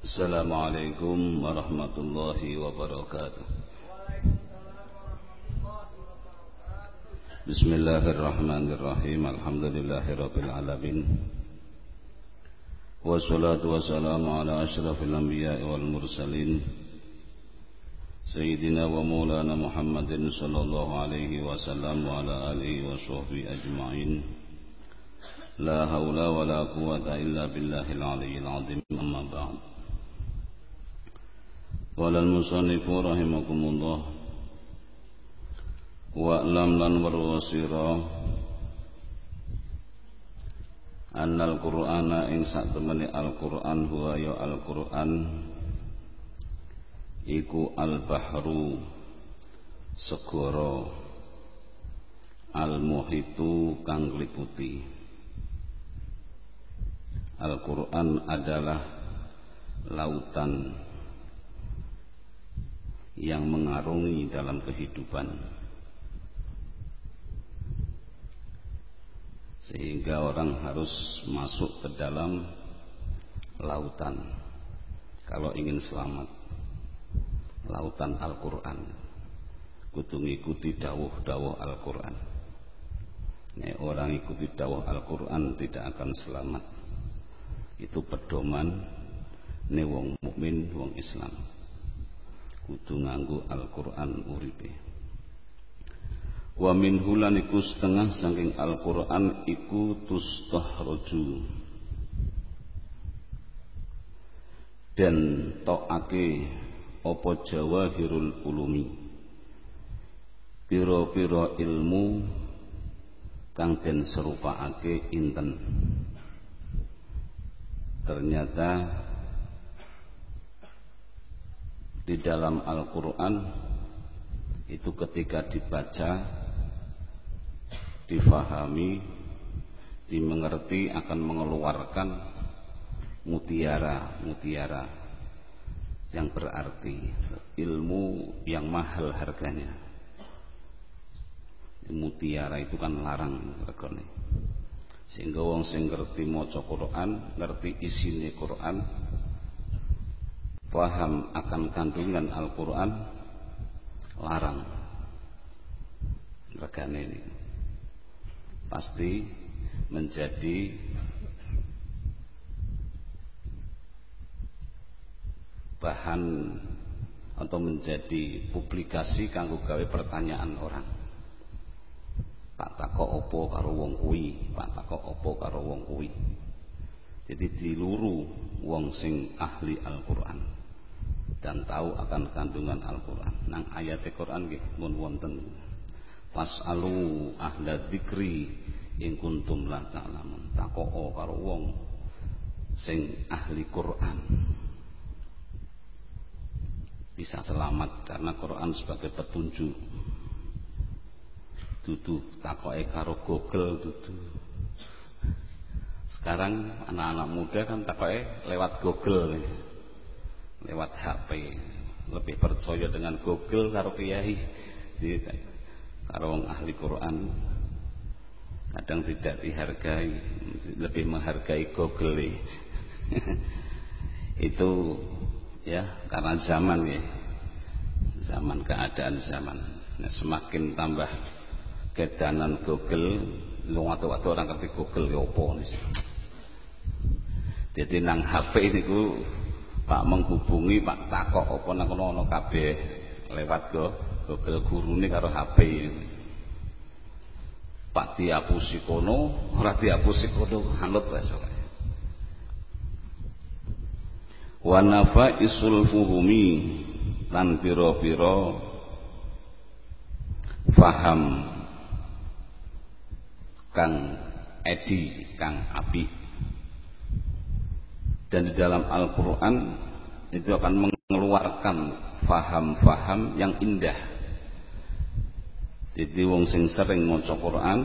Assalamualaikum warahmatullahi wabarakatuh. Bismillahirrahmanirrahim. Alhamdulillahirabbil alamin. Wassalatu wassalamu ala asyrafil anbiya'i wal mursalin Sayyidina wa maulana Muhammadin sallallahu alaihi wasallam wa ala alihi wa sahbihi ajma'in. La haula wa la quwata illa billahil aliyyil azim amma ba'du. قال المصنف رحمكم الله واعلم لن warwasira annal qur'ana ing sak temene al-qur'an huwa ya al-qur'an iku al-bahru segara al-muhitu kang liputi Al-Quran adalah lautan yang mengarungi dalam kehidupan. Sehingga orang harus masuk ke dalam lautan kalau ingin selamat. Lautan Al-Quran. Kudu ngikuti dawuh-dawuh Al-Quran. Nek orang ikuti dawuh Al-Quran tidak akan selamat. Itu pedoman ne wong mukmin wong Islam kudu nganggo Al-Quran uripe. Wa min hulan iku setengah saking Al-Quran iku tustahraju dan tokake apa jawahirul ulumi? Piro-piro ilmu kang den serupakake inten? Ternyata di dalam Al-Quran itu ketika dibaca difahami dimengerti akan mengeluarkan mutiara mutiara yang berarti ilmu yang mahal harganya. Mutiara itu kan larang regane sehingga wong sing ngerti maca Quran ngerti isine Quran paham akan kandungan Al-Quran larang regane ini pasti menjadi bahan atau menjadi publikasi kanggo gawe pertanyaan orang. Pak takok opo karo wong kuwi, Pak takok opo karo wong kuwi. Jadi diluru wong sing ahli Al-Qur'an dan tahu akan kandungan Al-Qur'an. Nang ayat Al-Qur'an mun wonten. Fasalu ahla dzikri in kuntum la ta'lamun. Takok karo wong sing ahli Qur'an. Bisa selamat karena Quran sebagai petunjuk. Dudu takoke karo Google dudu. Sekarang anak-anak muda kan takoke lewat Google lewat HP lebih percaya dengan Google karo kiai. Karo ahli Quran. Kadang tidak dihargai lebih menghargai Google itu ya karena zaman ya. Zaman keadaan zaman. Nah, semakin tambah kedanan Google lu waktu-waktu orang ngerti Google ya apa jadi nang HP ini ku Pak menghubungi Pak takok apa nang kono ono kabeh lewat go Google gurune karo HP Pak diapusi kono ora diapusi kono hanut wis wa nafaisul fuhumi lan pira-pira faham kang edi kang api dan di dalam Al-Quran itu akan mengeluarkan faham-faham yang indah. Jadi wong sing sering maca Quran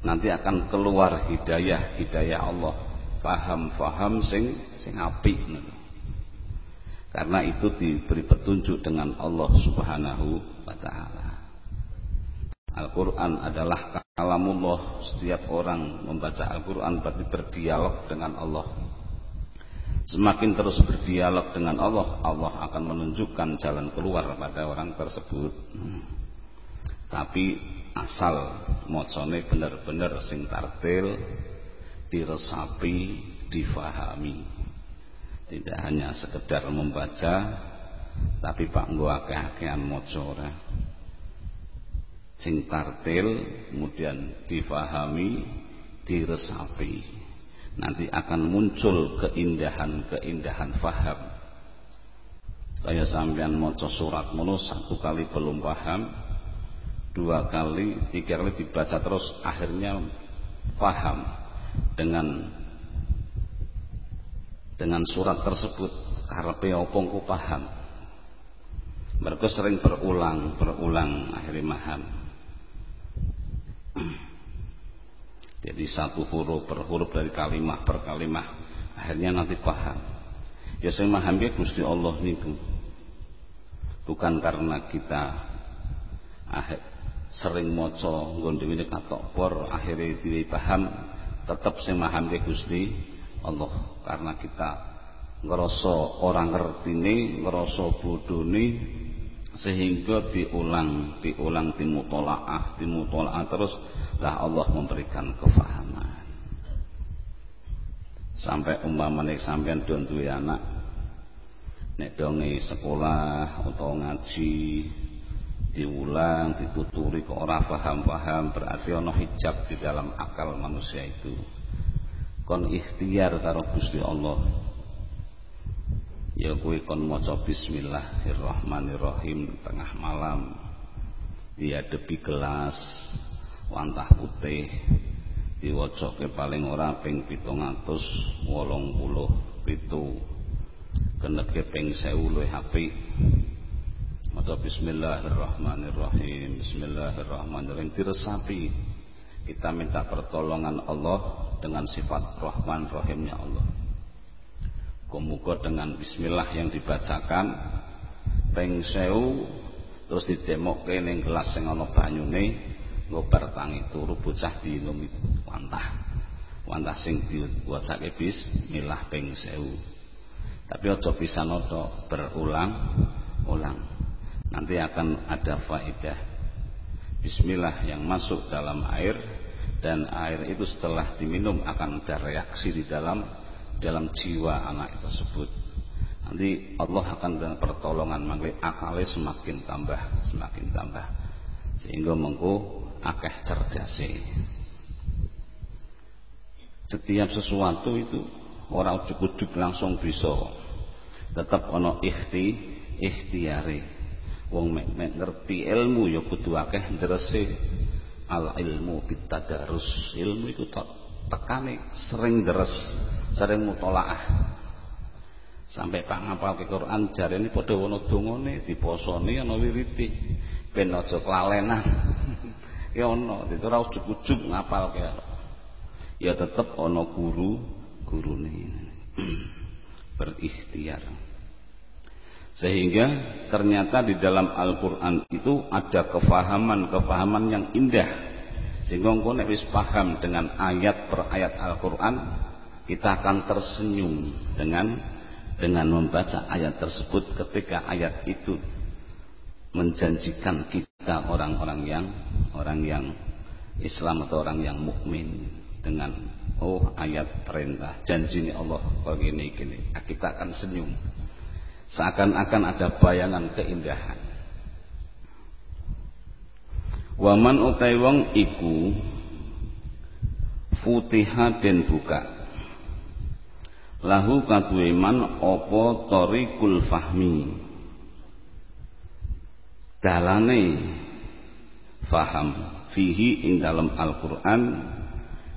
nanti akan keluar hidayah hidayah Allah. Faham-faham sing sing apik karena itu diberi petunjuk dengan Allah Subhanahu wa taala Al-Quran adalah kalamullah Setiap orang membaca Al-Quran berarti berdialog dengan Allah Semakin terus berdialog dengan Allah, Allah akan menunjukkan jalan keluar pada orang tersebut. Tapi asal mocone benar-benar sing tartil, diresapi, difahami. Tidak hanya sekedar membaca, tapi Pak nggo akeh-akehan. Sing tartil kemudian difahami, diresapi. Nanti akan muncul keindahan-keindahan faham. Kayak sampean maca surat mono satu kali belum paham dua kali tiga kali dibaca terus akhirnya paham dengan dengan surat tersebut. Karepe apa paham? Mereka sering berulang berulang akhirnya paham jadi satu huruf per huruf dari kalimah per kalimah. Akhirnya nanti paham. Ya saya memahami Gusti Allah niku. Bukan karena kita akhir, sering moco nggon ini katok por akhirnya diri paham. Tetap saya memahami Gusti Allah. Karena kita ngerasa orang ngerti ini ngerasa bodoh ini sehingga diulang diulang dimutolaah dimutolaah terus lah Allah memberikan kefahaman. Sampai umpamane sampean don duwe anak nek donge sekolah atau ngaji diulang dituturi kok ora paham-paham berarti ana hijab di dalam akal manusia itu. Kon ikhtiar karo Gusti Allah ya kuwi kon maca bismillahirrahmanirrahim tengah malam. Diadepi gelas wantah putih diwaca paling ora ping 787 keneke ping 1000 luwih apik. Maca bismillahirrahmanirrahim. Bismillahirrahmanirrahim. Diresapi. Kita minta pertolongan Allah dengan sifat Rahman Rahimnya Allah Muga dengan bismillah yang dibacakan peng sewu terus ditemokke ning gelas sing ana banyune ngobar tangi turu bocah diinum wantah. Wantah sing diwacake bismillah peng sewu. Tapi aja pisan tok berulang ulang. Nanti akan ada faedah. Bismillah yang masuk dalam air dan air itu setelah diminum akan ada reaksi di dalam dalam jiwa anak tersebut. Nanti Allah akan dengan pertolongan mangke akalnya semakin tambah semakin tambah. Sehingga mengko akeh cerdase setiap sesuatu itu orang ujuk-ujuk langsung bisa. Tetap ono ikhti ikhtiari wong mek, mek ngerti ilmu ya kudu akeh ndrese al ilmu bitadarus ilmu itu tak tekane sering deres sering mutolaah sampai Pak ngapal ke Quran jari ini pada wono dongone diposoni ana wiriti. Ben aja kelalenan ya ana itu ora ujug-ujug ngapal ke ya tetep ana guru gurune. Berikhtiar. Sehingga ternyata di dalam Al-Quran itu ada kefahaman-kefahaman yang indah sehingga engkau nek wis paham dengan ayat per ayat Al-Qur'an, kita akan tersenyum dengan dengan membaca ayat tersebut ketika ayat itu menjanjikan kita orang-orang yang orang yang Islam atau orang yang mukmin dengan oh ayat perintah janji Allah begini gini kita akan senyum. Seakan-akan ada bayangan keindahan Waman utai wong iku futiha den buka. Lahu kaduwe man apa tariqul fahmi? Dalane faham fihi ing dalam Al-Qur'an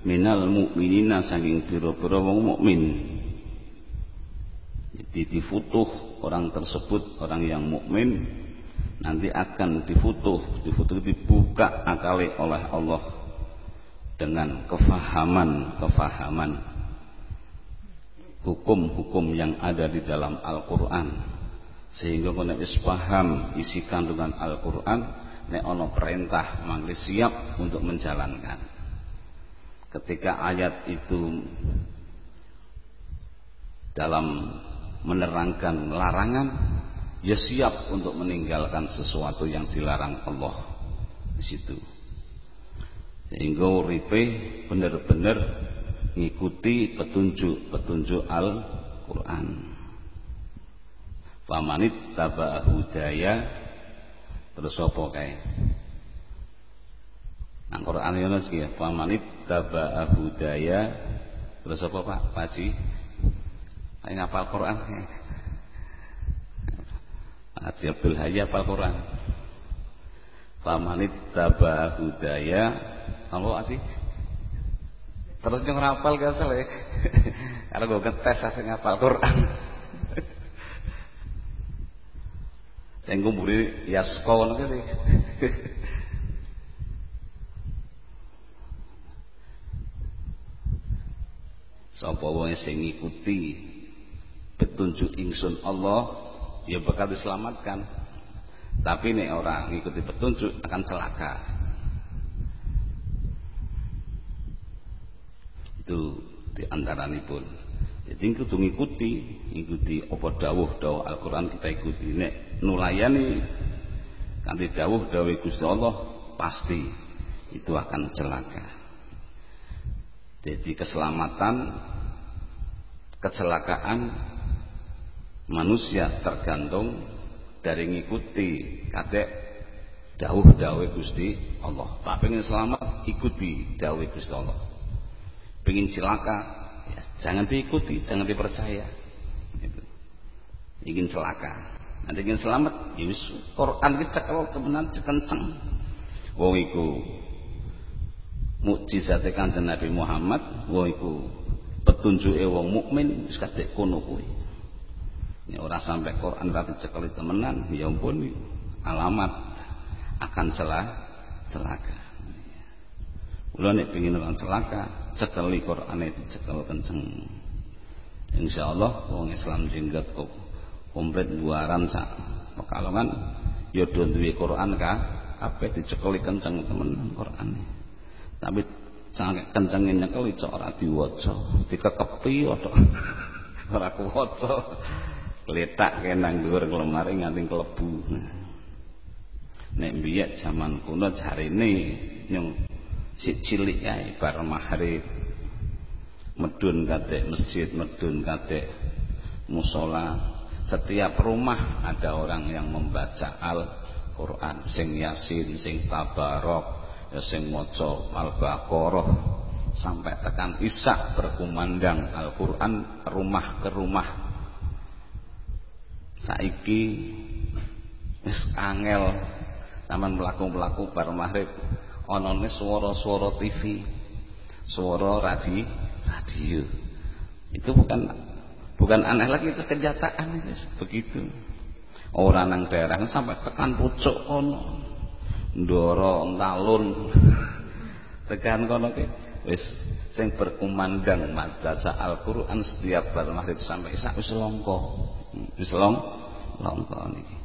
minal mukminina saking pira-pira wong mukmin. Jadi difutuh orang tersebut orang yang mukmin nanti akan difutuh difutuh dibuka akali oleh Allah dengan kefahaman-kefahaman hukum-hukum yang ada di dalam Al-Qur'an. Sehingga kena paham isi kandungan Al-Qur'an nek ono perintah mangke siap untuk menjalankan. Ketika ayat itu dalam menerangkan larangan ya siap untuk meninggalkan sesuatu yang dilarang Allah di situ. Sehingga uripe benar-benar mengikuti petunjuk-petunjuk Al-Qur'an. Famanit taba hudaya terus apa Nang Quran Yunus ya. Famanit taba hudaya terus apa Pak? Paji Ayo ngapal Quran. Haji Abdul Hayy apal Quran. Famanit taba hudaya. Apa sih? Terus yang ngapal gak salah ya. Kalau gue ngetes asal ngapal Quran. Yang gue beri yasko sih. Sapa wong sing ngikuti petunjuk ingsun Allah ya bakal diselamatkan. Tapi nih orang ngikuti petunjuk akan celaka. Itu di antara pun. Jadi kudu ngikuti ngikuti apa dawuh dawuh Al-Quran kita ikuti. Nek nulayani kanthi dawuh dawuh Gusti Allah pasti itu akan celaka. Jadi keselamatan kecelakaan manusia tergantung dari ngikuti kadek dawuh-dawuh Gusti Allah. Pak pengen selamat ikuti dawuh Gusti Allah. Pengen celaka ya, jangan diikuti, jangan dipercaya. Gitu. Ingin celaka, nanti ingin selamat, ya wis Quran iki cekel temenan cekenceng. Wong iku mukjizate Kanjeng Nabi Muhammad, wong iku petunjuke wong mukmin wis kadek kono. Ya orang sampai Quran tapi cekali temenan, ya ampun alamat akan celah celaka. Kula nek pengin orang celaka, cekali Quran itu cekel kenceng. Insyaallah wong Islam jenggot kok komplit buaran sak pekalongan ya do duwe Quran ka kabeh dicekeli kenceng temen Quran. Tapi sangat kencengin nyekel cok ora diwaca, dikekepi ora ora kuwaca letak kenang dhuwur lemari nganti klebu nek biyak zaman kuno jarine nyung si cilik ae bar maghrib. Medun kadek masjid medun kadek musola. Setiap rumah ada orang yang membaca Al-Quran. Sing yasin sing tabarok ya sing maca Al-Baqarah. Sampai tekan isak berkumandang Al-Quran rumah ke rumah saiki wis angel sampean mlaku-mlaku bar maghrib. Ana ne swara-swara TV swara radio radio. Itu bukan bukan aneh lagi itu kenyataan itu begitu. Orang nang daerah sampai tekan pucuk kono. Ndoro talun tekan kono ke wis sing berkumandang madrasah Al-Qur'an setiap bar maghrib sampai isak wis longko wis longko niki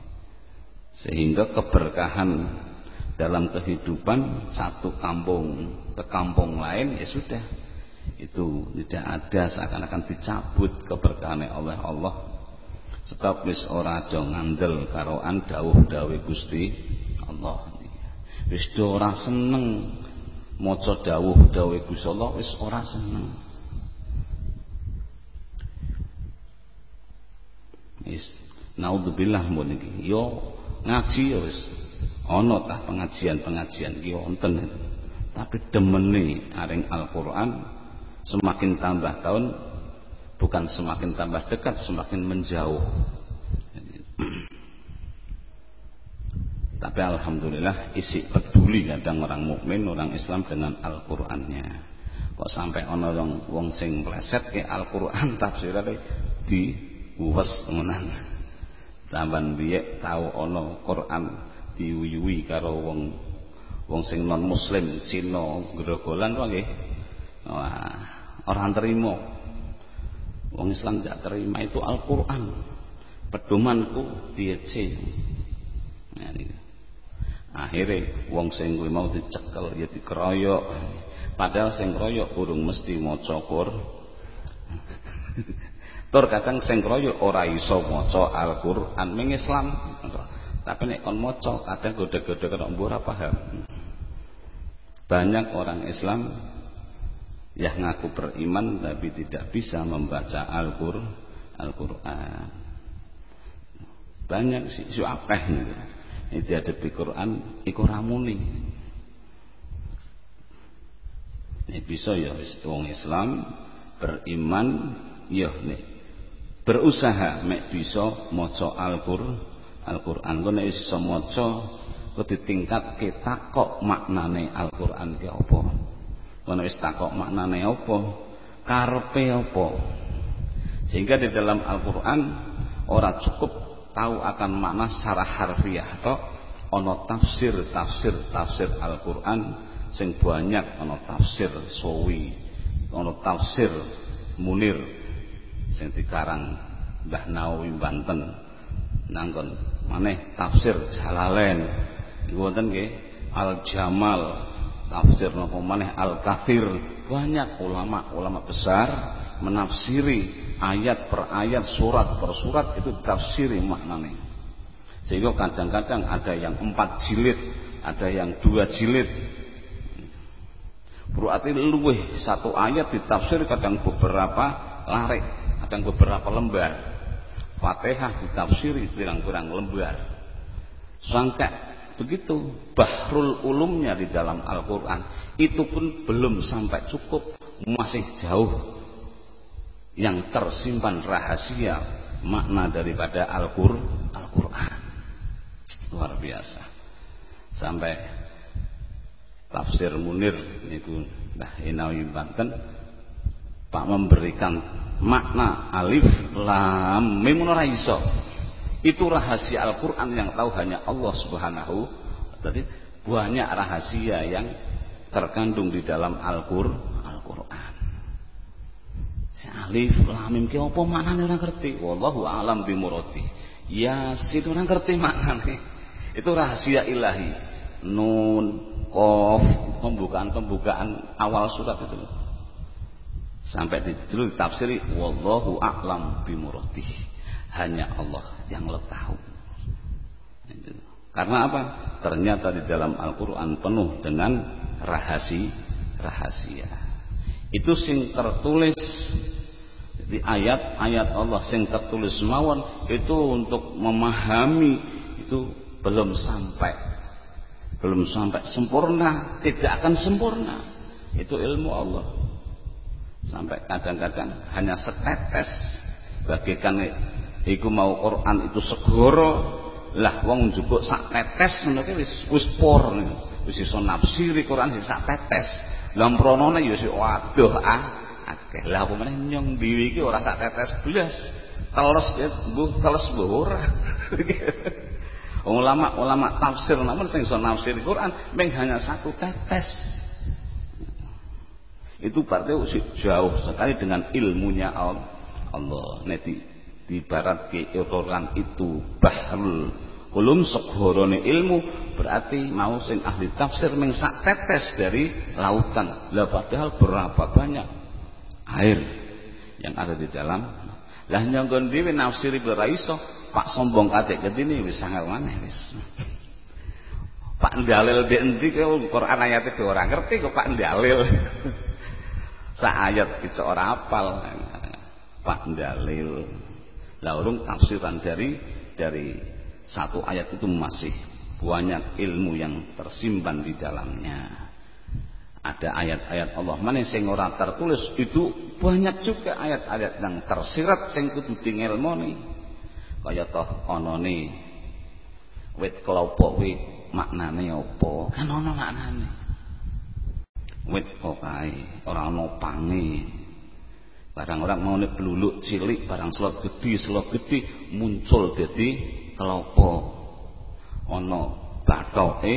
sehingga keberkahan dalam kehidupan satu kampung ke kampung lain ya sudah. Itu tidak ada seakan-akan dicabut keberkahan oleh Allah. Sebab wis ora do ngandel karoan dawuh-dawuh Gusti Allah. Wis ora seneng maca dawuh-dawuh Gusti Allah wis ora seneng Wis naudzubillah mun iki. Yo ngaji ya wis ana tah pengajian-pengajian iki wonten. Tapi demene aring Al-Qur'an semakin tambah tahun bukan semakin tambah dekat semakin menjauh. Tapi alhamdulillah isi peduli kadang orang mukmin, orang Islam dengan Al-Qur'annya. Kok sampai wong wong sing pleset ke Al-Qur'an tafsirane di uwes temenan sampean biye tau ana Quran diuyuwi karo wong wong sing non muslim Cina grogolan kok nggih? Wah orang terima wong Islam tidak terima itu Al-Qur'an. Pedomanku diece nah, akhirnya wong sing kuwi mau dicekel ya dikeroyok. Padahal sing kroyok urung mesti maca Qur'an Tur kadang sing kroyo ora iso maca Al-Qur'an ming Islam. Tapi nek kon maca kadang gode-gode kena ora paham. Banyak orang Islam yang ngaku beriman tapi tidak bisa membaca Al-Qur'an. Al-Qur'an. Banyak sih, si akeh niku. Ini dihadapi Quran iku ramuni. Ini bisa ya wong Islam beriman ya nih berusaha mek bisa maca Al-Qur'an Al-Qur'an. Ku nek iso maca ditingkatke takok maknane Al-Qur'an ki apa. Nek wis takok maknane apa karepe apa. Sehingga di dalam Al-Qur'an ora cukup tahu akan makna secara harfiah toh ana tafsir tafsir tafsir Al-Qur'an sing banyak ana tafsir sawi ana tafsir munir sing dikarang Mbah Nawawi Banten. Nanggon maneh tafsir Jalalain. Wonten nggih. Al Jamal tafsir napa maneh? Al Kathir banyak ulama-ulama besar menafsiri ayat per ayat surat per surat itu tafsiri maknanya sehingga kadang-kadang ada yang empat jilid ada yang dua jilid. Berarti luweh satu ayat ditafsir kadang beberapa larik kadang beberapa lembar. Fatihah ditafsiri pirang-pirang lembar. Sampai begitu bahrul ulumnya di dalam Al-Quran. Itu pun belum sampai cukup masih jauh. Yang tersimpan rahasia makna daripada Al-Quran. Al luar biasa. Sampai tafsir Munir itu nah Inawi Banten Pak memberikan makna alif lam mim ora iso. Itu rahasia Al-Qur'an yang tahu hanya Allah Subhanahu. Jadi banyak rahasia yang terkandung di dalam Al-Qur'an. Al-Qur'an. Alif lam mim ki apa maknane ora ngerti. Wallahu a'lam bimuradi. Yasin ora ngerti maknane. Itu rahasia ilahi. Nun, Qaf, pembukaan-pembukaan awal surat itu sampai dulu tafsiri wallahu a'lam bimuradih hanya Allah yang lebih tahu. Karena apa? Ternyata di dalam Al-Qur'an penuh dengan rahasia rahasia. Itu sing tertulis di ayat-ayat Allah sing tertulis mawon itu untuk memahami itu belum sampai. Belum sampai sempurna tidak akan sempurna. Itu ilmu Allah sampai kadang-kadang hanya setetes. Bagikan iku mau Quran itu segoro lah wong njupuk sak tetes ki wis wis por wis iso nafsiri Quran sing sak tetes lah pronone ya sik waduh ah akeh. Lah apa meneh nyong dhewe iki ora sak tetes blas teles ya mbuh teles mbuh ora. Ulama-ulama tafsir namun sing iso nafsir Quran meng hanya satu tetes itu berarti jauh sekali dengan ilmunya Allah. Nanti di barat ke Quran itu bahrul ulum segorone ilmu berarti mau sing ahli tafsir meng tetes dari lautan. Lah padahal berapa banyak air yang ada di dalam. Lah nyonggon dhewe nafsiri beraiso Pak sombong kadek ketini wis sangat maneh wis. Pak dalil di endi Quran ayatnya orang ngerti kok Pak dalil ayat bisa orang apal. Pak dalil. Lah urung tafsiran dari dari satu ayat itu masih banyak ilmu yang tersimpan di dalamnya. Ada ayat-ayat Allah. Mana sing ora tertulis itu banyak juga ayat-ayat yang tersirat sing kudu dingelmoni kaya toh ana ne wit kelapa wit maknane apa? Kan ana maknane wit kok kae? Ora ana pange. Barang orang mau bluluk cilik barang selot gede selot gede muncul dadi kelapa. Ana bathoke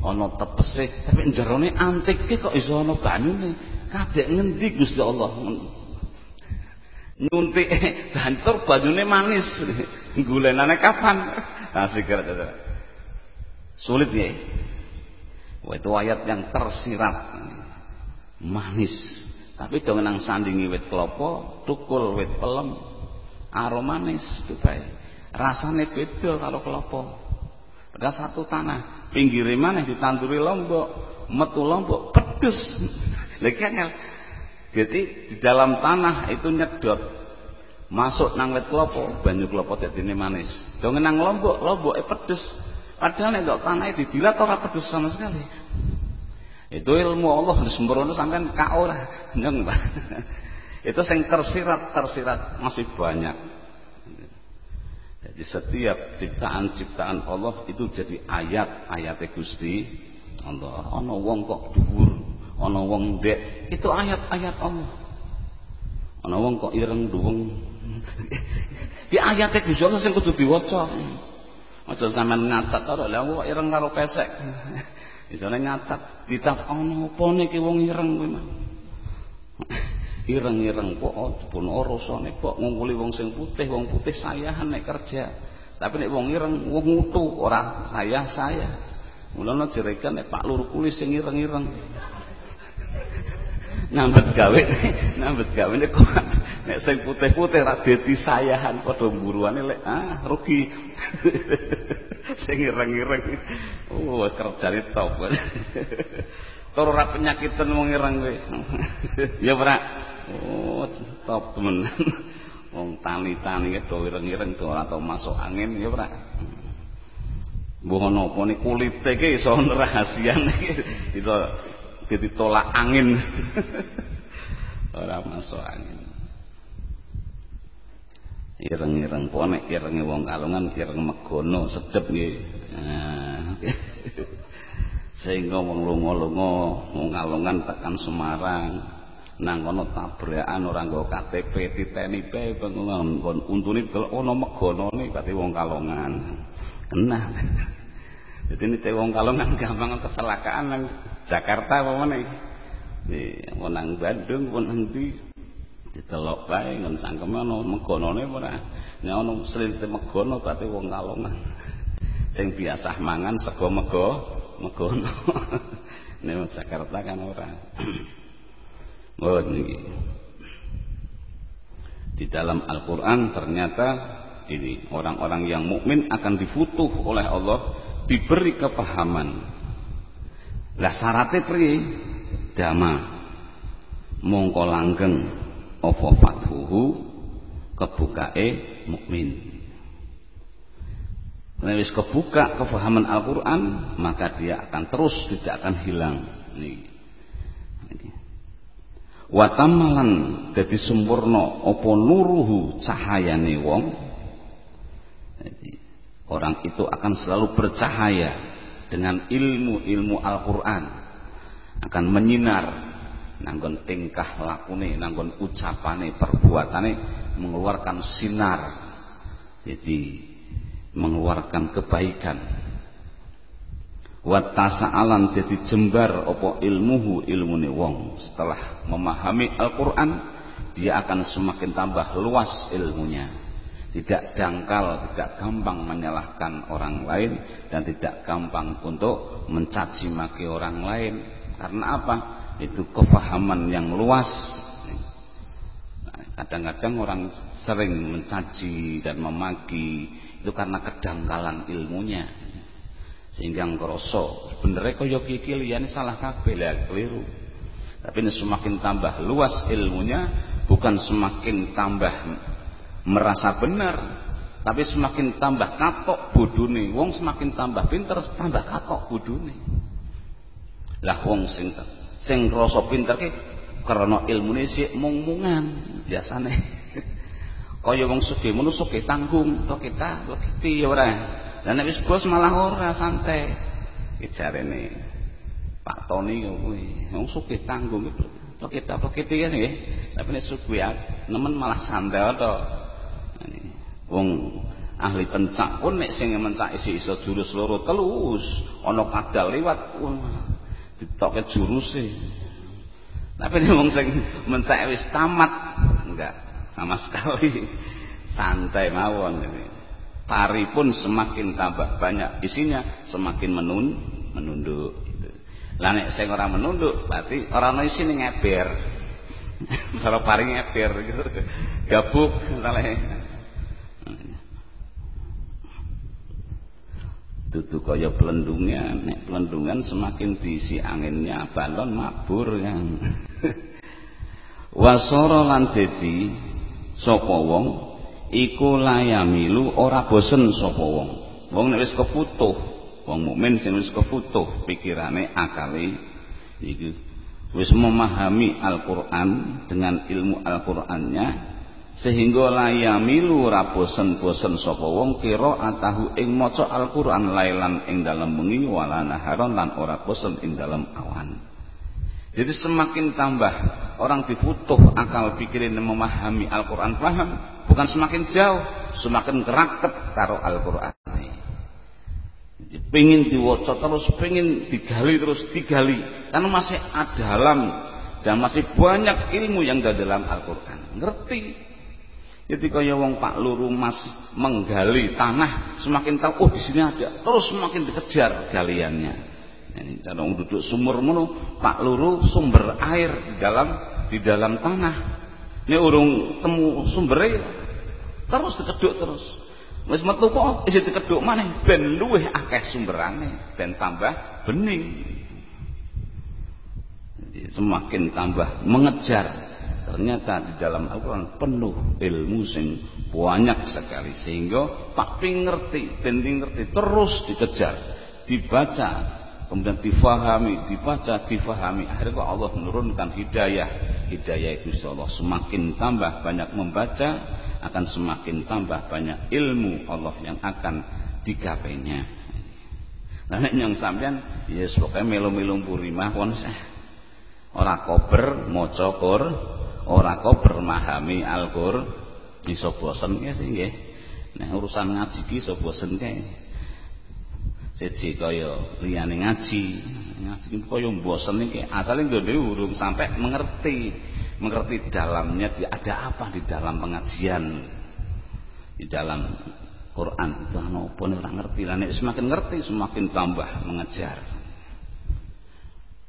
ana tepese tapi jerone antike kok iso ana banyune? Kadek ngendi Gusti Allah? Nyuntik banter banyune manis. Gulenane kapan? Asik sulit ya Wah, itu ayat yang tersirat manis Tapi dong nang sandingi wit klopo, tukul wit pelem, aromanis bae. Rasane beda kalau klopo. Pada satu tanah, pinggire maneh ditanduri lombok, metu lombok pedes. Lha Jadi di dalam tanah itu nyedot. Masuk nang wit klopo, banyu klopo dadine manis. Dong nang lombok, lomboke pedes. Padahal nek tanah didilat ora pedes sama sekali. Itu ilmu Allah di sembrono sampean KO lah. Nyeng, Itu sing tersirat tersirat masih banyak. Jadi setiap ciptaan-ciptaan Allah itu jadi ayat-ayat Gusti Allah. Ana wong kok dhuwur, ana wong ndek, itu ayat-ayat Allah. Ana wong kok ireng duwung. Di ayat Gusti Allah sing kudu diwaca. Aja sampean ngacat ora lha kok ireng karo pesek. Isane nyacat ditaf ana apa niki wong ireng kuwi mah. Ireng-ireng kok oh, pun rasane kok ngungkuli wong sing putih, wong putih sayahan nek kerja. Tapi nek wong ireng wong mutu ora saya saya. Mulane jerekan nek Pak Lur kulis sing ireng-ireng. Nambet gawe, nambet gawe nek kok nek sing putih-putih ra sayahan padha buruane lek ah rugi. sing ireng-ireng. Oh, kerjane top. Tur ora penyakitan wong ireng kowe. ya, Pak. Oh, top temen. Wong tani-tani do ireng-ireng do ora tau masuk angin ya, Pak. Mbok napa nih kulite iki iso rahasian iki iso ditolak angin. ora masuk angin. ireng-ireng po nek irenge wong kalungan ireng megono sedep nggih. Nah, sehingga wong lunga-lunga wong kalungan tekan Semarang nang kono tabrakan ora nggo KTP titeni pe pengon kon untune delok ana megonone berarti wong kalungan kena. Jadi ini teh wong kalungan gampang kecelakaan Jakarta apa mana ini nang Bandung pun nanti ditelok bae ngon cangkeme ana megonone ora? Nek ana slinte megono berarti wong kalongan. Sing biasa mangan sego mego megono. Nek Jakarta kan ora. Oh niki. Di dalam Al-Qur'an ternyata ini orang-orang yang mukmin akan difutuh oleh Allah diberi kepahaman lah syaratnya priye dama mongko langgeng apa fathuhu kebukae mukmin Nek wis kebuka kefahaman Al-Qur'an, maka dia akan terus tidak akan hilang. Niki. Wa tamalan dadi sempurna apa nuruhu cahayane wong. Jadi, orang itu akan selalu bercahaya dengan ilmu-ilmu Al-Qur'an. Akan menyinar nanggon tingkah lakune nanggon ucapane perbuatane mengeluarkan sinar. Jadi mengeluarkan kebaikan. Watasa alam jadi jembar opo ilmuhu ilmune wong. Setelah memahami Al-Quran dia akan semakin tambah luas ilmunya tidak dangkal, tidak gampang menyalahkan orang lain dan tidak gampang untuk mencaci maki orang lain. Karena apa? itu kefahaman yang luas. Kadang-kadang orang sering mencaci dan memaki itu karena kedangkalan ilmunya. Sehingga ngerosok sebenarnya kaya kiki liyane salah kabeh lah keliru. Tapi ini semakin tambah luas ilmunya bukan semakin tambah merasa benar tapi semakin tambah katok bodone. Wong semakin tambah pinter tambah katok bodone. Lah wong sing sing rasa pinter ki karena ilmune sik mung-mungan biasane. Kaya wong sugih ngono sugih tanggung to kita lekiti ya ora. Lah nek wis bos malah ora santai. Iki jarene Pak Toni kuwi. Wong sugih tanggung to kita to kiti kan nggih. Tapi nek sugih nemen malah santai to wong ahli pencak pun nek sing mencak isi iso jurus loro telus ana kadal liwat ditoke juruse tapi ini wong sing mencek wis tamat enggak sama sekali. Santai mawon tari pun semakin tambah banyak isinya semakin menun menunduk. Lah nek sing ora menunduk berarti ora ana isine ngeber. Salah paring epir gitu. Gabuk salah. Tutu kaya pelendungnya, nek pelendungan semakin diisi anginnya balon mabur yang. Wasara lan dadi sapa wong iku layamilu ora bosen sapa wong. Wong nek wis keputuh, wong mukmin sing wis keputuh pikirane akale iki wis memahami Al-Qur'an dengan ilmu Al-Qur'annya sehingga layamilu ora bosen-bosen sapa wong kira atahu ing maca Al-Qur'an lailan ing dalem bengi wala naharon lan ora bosen ing dalem awan. Jadi semakin tambah orang difutuh akal pikirin memahami Al-Qur'an paham, bukan semakin jauh, semakin keraket karo Al-Qur'an. Pengen diwaca terus, pengen digali terus, digali. Karena masih ada dalam dan masih banyak ilmu yang ada dalam Al-Quran. Ngerti? Jadi kaya wong Pak Luru Mas menggali tanah, semakin tahu oh di sini ada, terus semakin dikejar galiannya. Ini kalau duduk sumur mono, Pak Luru sumber air di dalam di dalam tanah. Ini urung temu sumbernya, terus dikeduk terus. Wis metu kok isih dikeduk maneh ben luwih akeh sumberane, ben tambah bening. Semakin tambah mengejar. Ternyata di dalam Al-Quran penuh ilmu sing banyak sekali sehingga tak ngerti, ben ngerti terus dikejar, dibaca, kemudian difahami, dibaca, difahami. Akhirnya Allah menurunkan hidayah. Hidayah itu Allah semakin tambah banyak membaca, akan semakin tambah banyak ilmu Allah yang akan digapainya. Nah yang sampean yes, pokoke melu-melu purimah pun ora kober maca Qur, ora kober memahami Al-Qur, iso bosen ya sih nggih. Nek urusan ngaji ki iso bosen kae. Siji kaya liyane ngaji, ngaji kaya bosen iki. Asale ngene urung sampai mengerti. Mengerti dalamnya ada apa di dalam pengajian. Di dalam Quran. Itu apa ora ngerti? Lah nek semakin ngerti semakin tambah mengejar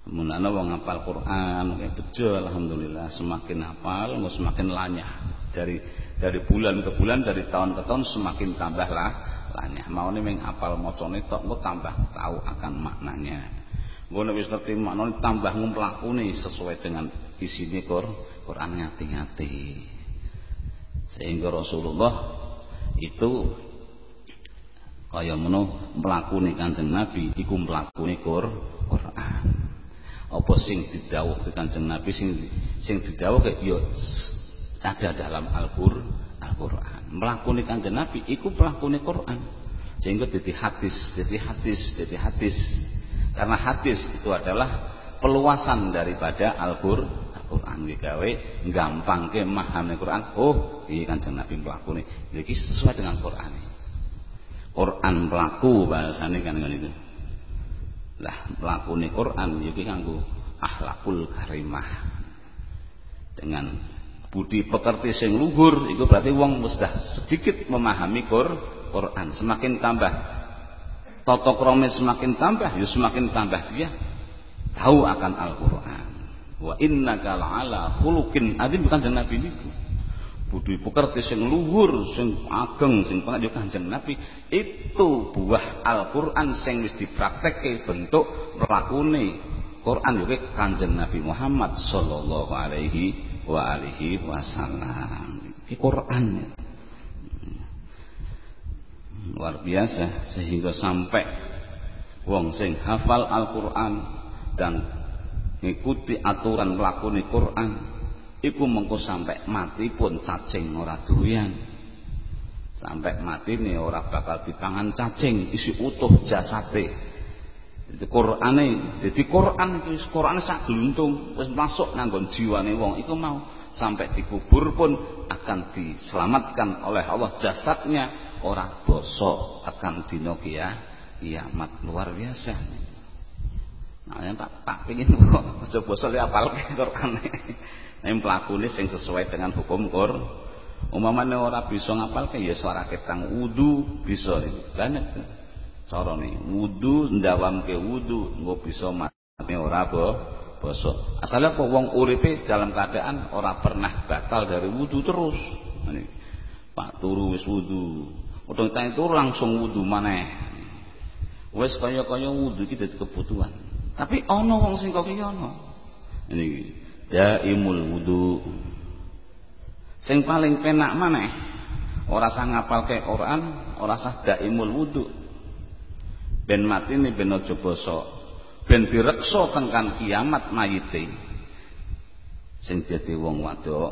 mun ana wong hafal Quran kayak bejo alhamdulillah semakin hafal semakin lanyah dari dari bulan ke bulan dari tahun ke tahun semakin tambahlah lanyah mau nih menghafal macane tok engko tambah tahu akan maknanya Gue wis ngerti maknanya tambah ngumplakune sesuai dengan isine Quran ngati-ngati. Sehingga Rasulullah itu kaya meno mlakune Kanjeng Nabi iku mlakune Quran. Apa sing didhawuhke Kanjeng Nabi sing sing didhawuhke ya ada dalam Al-Qur'an. Al-Qur'an. Kanjeng Nabi iku mlakune Quran. Sehingga dadi hadis, dadi hadis, dadi hadis. Karena hadis itu adalah peluasan daripada Al-Qur'an. Al-Qur'an gawe gampang ke memahami Quran. Oh, iki Kanjeng Nabi mlakune. Iki sesuai dengan Quran. Quran pelaku bahasane kan kan itu. Lah mlakune Quran iki kanggo akhlakul karimah. Dengan budi pekerti sing luhur itu berarti wong sudah sedikit memahami Quran. Semakin tambah tata krama semakin tambah ya semakin tambah dia tahu akan Al-Qur'an. Wa innaka la'ala khuluqin adzim Kanjeng Nabi niku. Budi pekerti sing luhur, sing ageng, sing pengajuk Kanjeng Nabi itu buah Al-Qur'an sing wis dipraktekke bentuk mlakune. Quran yo Kanjeng Nabi Muhammad sallallahu alaihi wa alihi wasallam. Iki Quran. Luar biasa sehingga sampai wong sing hafal Al-Qur'an dan mengikuti aturan nglakoni Quran iku mengko sampai mati pun cacing ora doyan. Sampai mati nih ora bakal dipangan cacing isi utuh jasate. Itu Qur'ane jadi Quran itu Quran sak gluntung wis masuk nanggon jiwane wong. Iku mau sampai dikubur pun akan diselamatkan oleh Allah. Jasadnya ora bosok akan dino kiamat. Luar biasa. Nah tak tak pingin kok aja bosok ya apal Quran nek mlakune sing sesuai dengan hukum Qur umpamane ora bisa ngapalke ya suara ketang wudu bisa itu banyak carane wudu ndawamke wudu engko bisa mati ora bo basa. Asale apa wong uripe dalam keadaan ora pernah batal dari wudu terus. Pak turu wis wudu. Tang turu langsung wudu maneh. Wis kaya-kaya wudu dadi kebutuhan. Tapi ana wong sing kok iki. Ini daimul wudu. Sing paling penak maneh ora sah ngapalke Quran, ora sah daimul wudu. Ben mati nih ben aja basa. Ben direksa tengkan kiamat mayite. Sing dadi wong wadok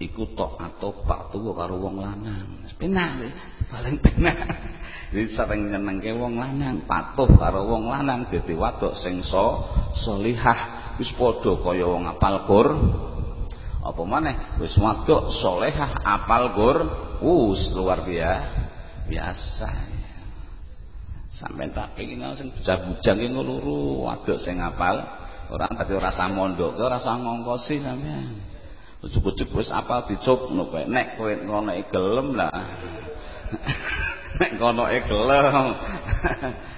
iku tok atopak tuwa karo wong lanang. Penak paling penak. Iki sering nyenengke wong lanang patuh karo wong lanang dadi wadok sing so solihah wis padha kaya wong apal Qur apa maneh? Wis wadok solehah apal Qur wus luar biasa biasa. Sampai tak pengen sing bujang-bujang ki ngeluru waduk sing ngapal ora tapi ora sah mondok ora sah ngongkosi sampean ujuk-ujuk wis apal dicupno kowe. Nek kowe ngono gelem lah. Nek ngono gelem.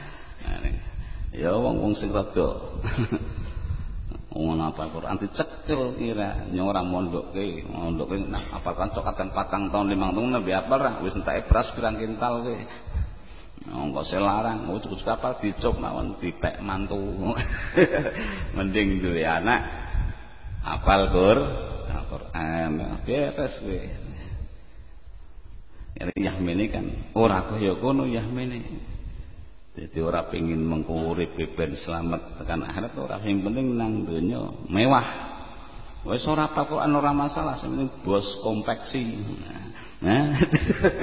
Ya wong-wong sing rada ngono apa Quran dicekel kira nyora mondoke mondoke nak apalkan cokat kan patang tahun limang tahun nabi apa lah wis entek beras pirang kintal kowe Ongko selarang, ucuk-ucuk kapal dicop mawon dipek mantu. Mending duwe anak apal Qur, Al-Qur'an. Beres kowe. Ini Yahmini kan ora kaya kono Yahmini. Jadi ora pengin mengko urip ben selamat tekan akhirat ora yang penting nang donya mewah. Wis ora apa Quran ora masalah, sing bos kompeksi. Nah.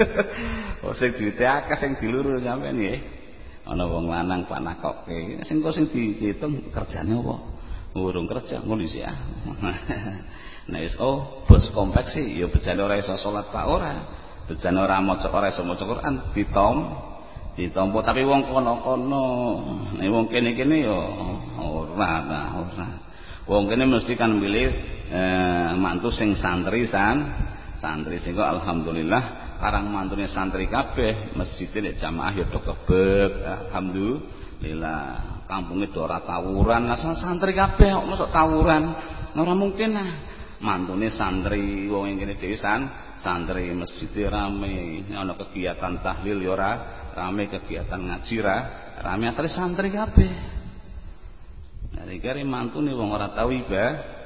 oh sing duwite akeh sing diluru sampean nggih. Ana wong lanang panakoke, sing kok sing dihitung kerjane apa? Urung kerja ngono sih ah. Nah wis oh bos kompleks sih ya bejane ora iso salat tak ora. Bejane ora maca ora iso maca Quran ditom ditompo tapi wong kono-kono. Nek wong kene-kene ya ora ora. Wong kene mesti kan milih eh, mantu sing santri san. Santri sehingga alhamdulillah karang mantune santri kabeh masjidnya jamaah ya do kebek alhamdulillah. Kampungnya do ora tawuran. Asal santri kabeh kok tawuran? Ora mungkin lah. Mantune santri wong kene dhewe santri masjidnya rame ana kegiatan tahlil ya ora rame kegiatan ngaji ra rame asal santri kabeh. Dari kari mantune wong ora tau ibadah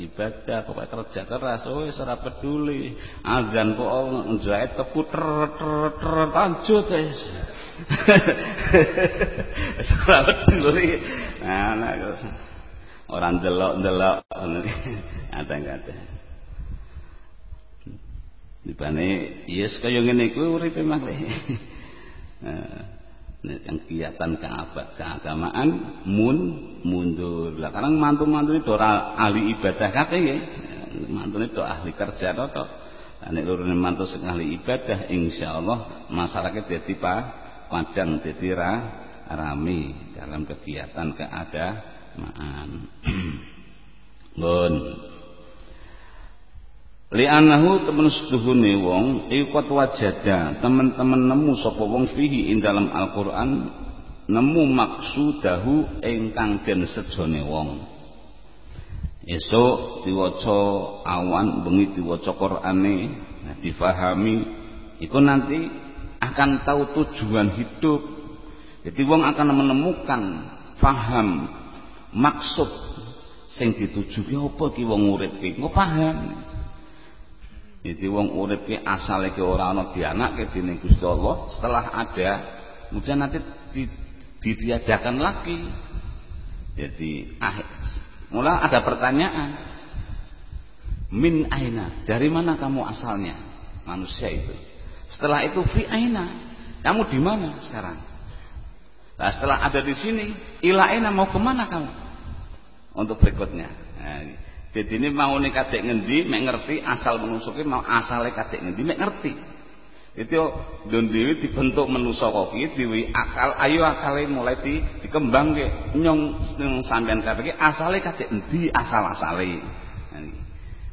ibadah pokoknya kerja keras oh ora peduli. Azan kok njait tepu ter ter ter lanjut wis. Ora peduli. Nah orang delok-delok ada-ada dibane yes kaya ngene kuwi uripe mah yang kegiatan keagamaan mun mundur. Lah karena mantu-mantu itu orang ahli ibadah kata ya. Mantu itu ahli kerja tok nek lurune mantu sing ahli ibadah insyaallah masyarakat dadi pa padang dadi ra rame dalam kegiatan keagamaan. Ngon Li'anahu temen seduhune wong iku wajada teman-teman nemu sapa wong fihi ing dalam Al-Qur'an nemu maksudahu ingkang den sejone wong. Esuk diwaca awan bengi diwaca Qur'ane nah difahami iku nanti akan tahu tujuan hidup. Jadi wong akan menemukan faham maksud sing dituju ki apa ki wong urip ki. paham. Jadi wong urip ki asale ki ora ana dianakke dening Gusti Allah, setelah ada kemudian nanti di, ditiadakan lagi. Jadi ah, mulai ada pertanyaan. Min aina? Dari mana kamu asalnya? Manusia itu. Setelah itu fi aina? Kamu di mana sekarang? Nah, setelah ada di sini, ila aina mau ke mana kamu? Untuk berikutnya. Nah, jadi ini mau nih kadek ngendi, mek ngerti asal menusuki mau asalnya kadek ngendi, mek ngerti. Itu don dewi dibentuk menuso koki, dewi akal, ayo akalnya mulai di dikembang ke nyong nyong sampean kadek asalnya kadek ngendi asal asalnya.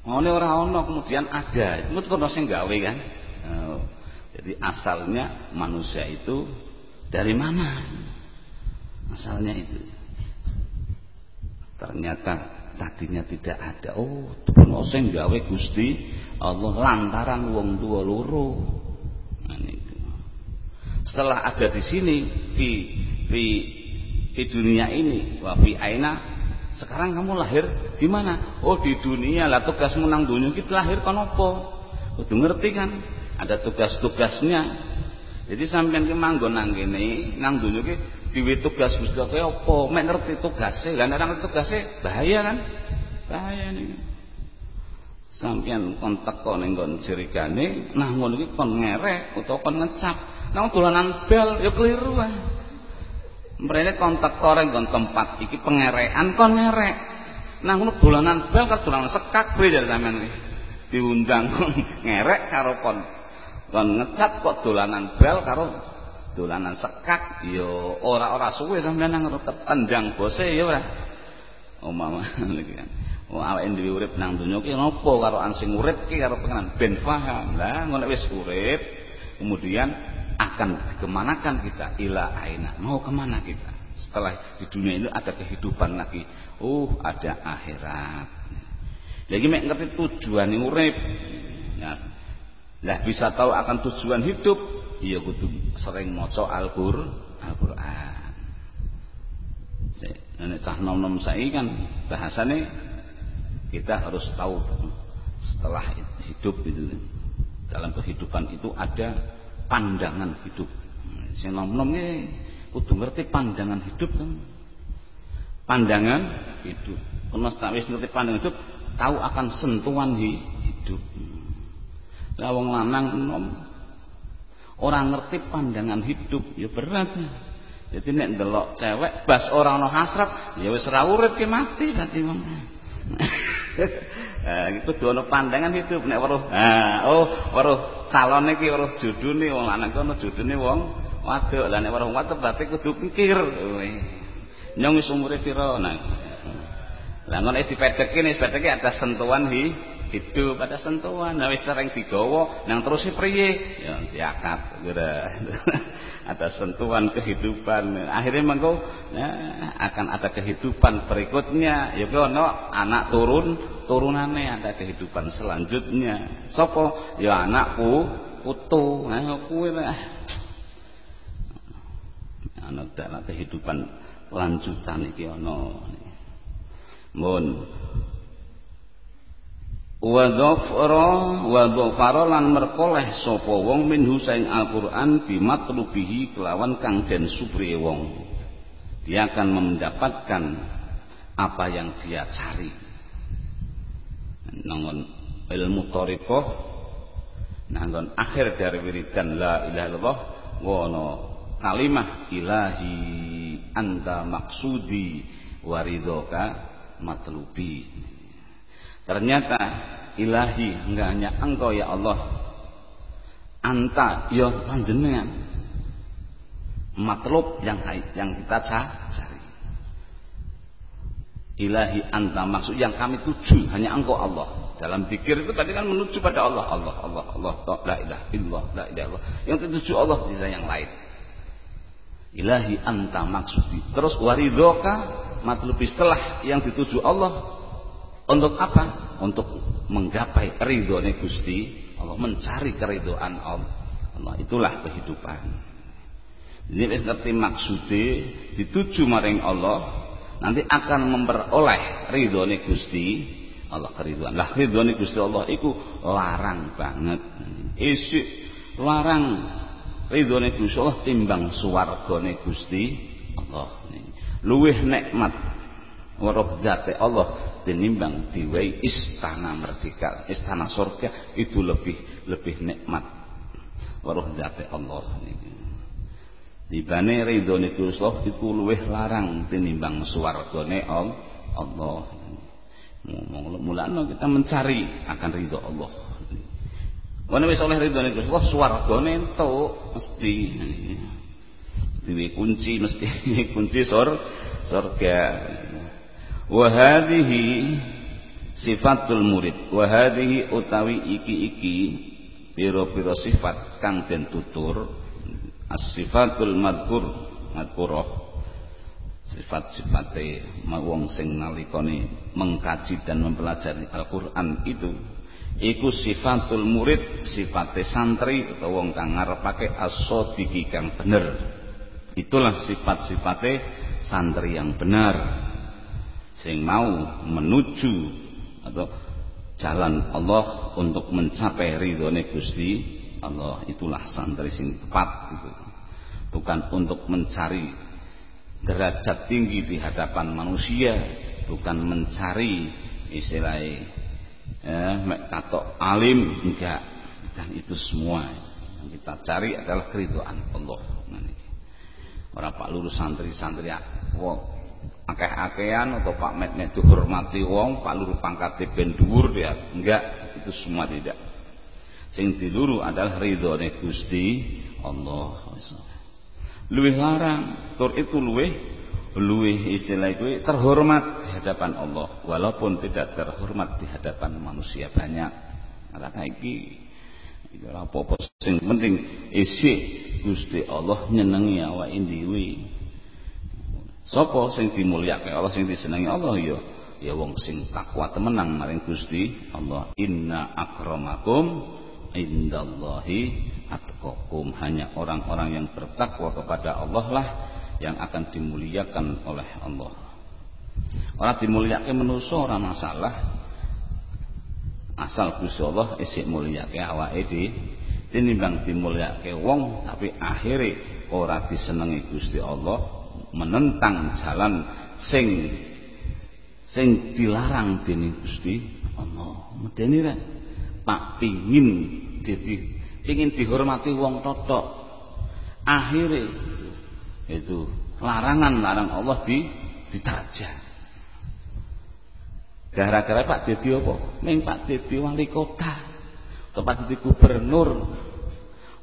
Mau nih orang ono kemudian ada, itu kan sing gawe kan. Oh, jadi asalnya manusia itu dari mana? Asalnya itu. ternyata tadinya tidak ada. Oh dono sing gawe Gusti Allah lantaran wong tua loro. Nah, setelah ada di sini di di di dunia ini wa fi aina sekarang kamu lahir di mana? Oh di dunia. Lah tugasmu nang dunia kita lahir apa kudu ngerti kan? Ada tugas-tugasnya jadi sampean ki manggon nang kene nang dunia ki diwe tugas Gusti Allah apa? Mek ngerti tugasnya lah nek ngerti tugasnya bahaya kan? Bahaya nih sampean kon teko ning nggon jerigane nah ngono iki kon ngerek utawa kon ngecap. Nang dolanan bel ya keliru wae mrene kon teko ning nggon tempat iki pengerekan kon ngerek. Nah ngono dolanan bel karo dolanan sekak piye sampean iki diundang ngerek karo kon kon ngecap kok dolanan bel karo dolanan sekak yo ya ora-ora suwe sampeyan nang tendang bose ya ora. Umpama niki kan. Oh awake dhewe urip nang donya ki napa karo ansing urip ki karo pengenan ben paham lah ngono wis urip. Kemudian akan kemanakan kita? Ila aina? Mau ke mana kita? Setelah di dunia ini ada kehidupan lagi. Oh ada akhirat. Lagi mek ngerti tujuan urip. Ya lah bisa tahu akan tujuan hidup iya kudu sering maca Al-Qur'an Al-Qur'an cah nom-nom saiki kan bahasane kita harus tahu setelah hidup itu dalam kehidupan itu ada pandangan hidup. Sing nom-nom kudu ngerti pandangan hidup kan. Pandangan hidup. Kalau wis ngerti pandangan hidup, tahu akan sentuhan hidup. Lah wong lanang nom Orang ngerti pandangan hidup ya berat. Jadi nek ndelok cewek bas orang no hasrat ya wis ora urip ki mati berarti wong. Nah, itu dono pandangan hidup nek weruh. Nah, oh, weruh calone iki weruh judune wong lanang kono judune wong wadok. Lah nek weruh wadok berarti kudu pikir. Nyong wis umure pira nah. Lah ngono wis dipedheki ada sentuhan hi itu pada sentuhan nah wis sering digawa nang terus priye? Ya diakat ada sentuhan kehidupan. Akhirnya mengko ya, akan ada kehidupan berikutnya. Ya ono anak turun turunannya ada kehidupan selanjutnya. Sopo? Ya anakku putu. Nah kuwi lah. Ana dalam kehidupan lanjutan iki ana mun wa dhafara wa dhafara lan merkoleh sapa wong minhu saing Al-Qur'an bimatlubihi kelawan kang den supri wong. Dia akan mendapatkan apa yang dia cari. Nangon ilmu thariqah nangon akhir dari wiridan la ilaha illallah wono kalimah ilahi anta maksudi waridoka matlubi Ternyata ilahi enggak hanya engkau ya Allah. Anta ya panjenengan. Matlub yang yang kita cari. Ilahi anta maksud yang kami tuju hanya engkau Allah. Dalam pikir itu tadi kan menuju pada Allah, Allah, Allah, Allah, la ilaha illallah, la ilaha illallah. Yang dituju Allah tidak yang lain. Ilahi anta maksudi. Terus waridoka matlubi setelah yang dituju Allah untuk apa? Untuk menggapai ridhonya Gusti Allah, mencari keridhaan Allah. Allah itulah kehidupan. Ini wis ngerti maksude dituju maring Allah, nanti akan memperoleh ridhonya Gusti Allah keridhaan. Lah ridhonya Gusti Allah itu larang banget. Isik larang ridhonya Gusti Allah timbang swargane Gusti Allah. Luwih nikmat weruh zate Allah tinimbang diwai istana merdeka istana surga itu lebih lebih nikmat. Weruh zate Allah. Dibane ridhone Gusti Allah iku luwih larang tinimbang swargane Allah. Mulanya kita mencari akan ridho Allah. Wana wis oleh ridhone Gusti Allah swargane entuk mesti. Diwe kunci mesti kunci sur surga Wahadihi sifatul murid. Wahadihi utawi iki-iki piro-piro sifat kang den tutur. As-sifatul madkur madkurah sifat-sifate wong sing nalikane mengkaji dan mempelajari Al-Qur'an itu iku sifatul murid sifate santri atau wong kang ngarepake as-sadiqi kang bener. Itulah sifat-sifate santri yang benar sing mau menuju atau jalan Allah untuk mencapai ridhone Gusti Allah itulah santri sing tepat itu. Bukan untuk mencari derajat tinggi di hadapan manusia bukan mencari istilahnya eh, alim enggak. Dan itu semua. Yang kita cari adalah keriduan Allah. Orang pak lurus santri-santri ya, wong akeh-akehan atau pak met met dihormati wong pak lurus pangkat ben dhuwur dia. Enggak itu semua tidak. Sing diluru adalah ridhone Gusti Allah. Luwih larang tur itu luwih luwih istilah itu terhormat di hadapan Allah. Walaupun tidak terhormat di hadapan manusia banyak. Karena iki ora apa-apa. Sing penting isi Gusti Allah nyenengi awake dhewe sapa sing dimulyakake Allah sing disenengi Allah ya ya wong sing takwa temenang maring Gusti Allah inna akramakum indallahi atqakum hanya orang-orang yang bertakwa kepada Allah lah yang akan dimuliakan oleh Allah. Orang dimuliakan manusia orang masalah. Asal Gusti Allah isik mulyake awake dhewe tinimbang dimulyake wong tapi akhirnya ora disenengi Gusti Allah menentang jalan sing sing dilarang dening Gusti Allah. Medeni rek Pak pingin dadi ingin dihormati wong totok akhirnya itu larangan larang Allah di ditaja gara-gara Pak Dedi apa? Meng Pak Dedi wali kota atau Pak gubernur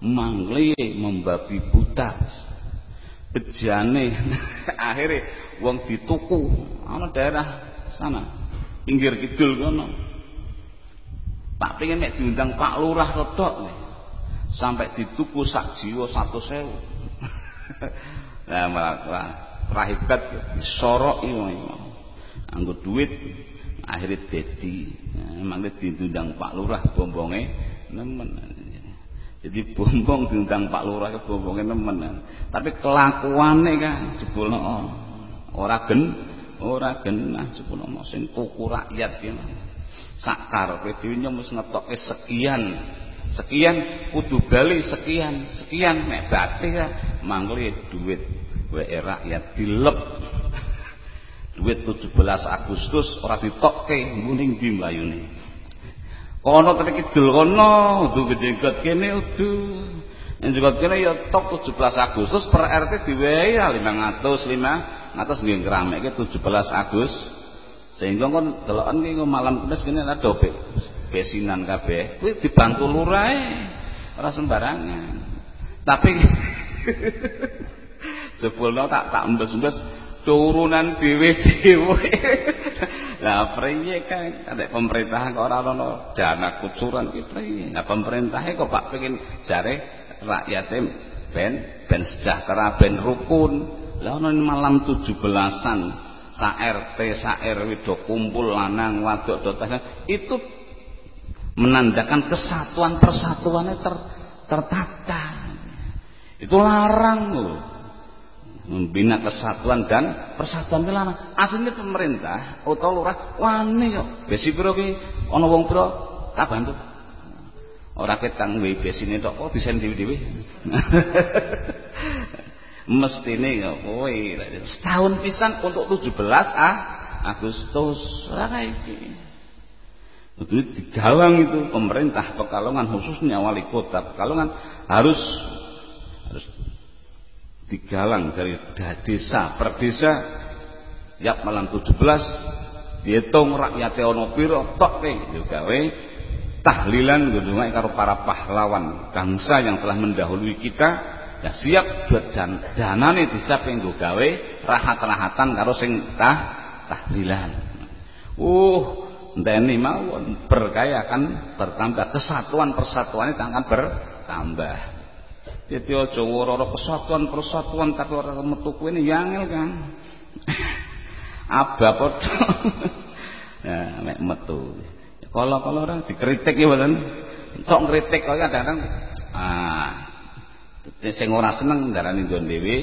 mangli membabi buta bejane. Akhirnya wong dituku. Ana daerah sana. Pinggir kidul kono. Pak pengen nek diundang Pak Lurah rodok sampai dituku sak jiwa satu sewu. Nah malah rahibat disoroki anggo duit akhirnya emang nah, diundang Pak Lurah bombonge nemen jadi bombong diundang Pak Lurah ke bombonge nemen. Tapi kelakuannya kan jebulno ora gen ora genah jebulno sing tuku rakyat ki sak karepe dhewe ngetokke sekian. Sekian kudu bali sekian. Sekian nek batik ya. Mangli duit wae rakyat dilep. Duit 17 Agustus ora ditokke muning di mlayune kono tekan kidul kono udu kejenggot kene udu. Njenggot kene ya tok 17 Agustus per RT diwehi 500 500 nggih ngrameke 17 Agustus sehingga kon delokan ki malam kemis kene ada be, besinan kabeh. Kuwi dibantu lurahe ora sembarangan. Tapi jebulno tak tak embes-embes turunan dhewe-dhewe lah priye kan ada pemerintah kok ora ono dana kucuran ki priye nah pemerintahe kok Pak pengen jare rakyate ben ben sejahtera ben rukun. Lah ono malam 17-an sa RT sa RW do kumpul lanang wadok do itu menandakan kesatuan persatuannya ter, tertata. Itu larang loh membina kesatuan dan persatuan larang aslinya pemerintah atau lurah wani kok. Besi piro ki? Ana wong piro? Tak bantu. Ora ketang duwe besine tok oh desain dhewe-dhewe mestine ya kowe setahun pisan untuk 17 ah Agustus. Ora iki. Itu digawang itu pemerintah Pekalongan khususnya wali kota Pekalongan harus digalang dari desa per desa tiap malam 17 dihitung rakyat ono piro tok yo gawe tahlilan ngundungai karo para pahlawan bangsa yang telah mendahului kita. Ya siap buat dan danane disiap nggo gawe rahat-rahatan karo sing tah tahlilan. Uh ndeni mawon berkaya akan bertambah kesatuan persatuan itu akan bertambah jadi aja ora kesatuan persatuan tapi ora metu kuwi yangel kan Abah padha. Ya, mek metu. Kala-kala ora dikritik ya mboten. Cok ngritik kok kadang-kadang ah sing ora seneng darani ndon dhewe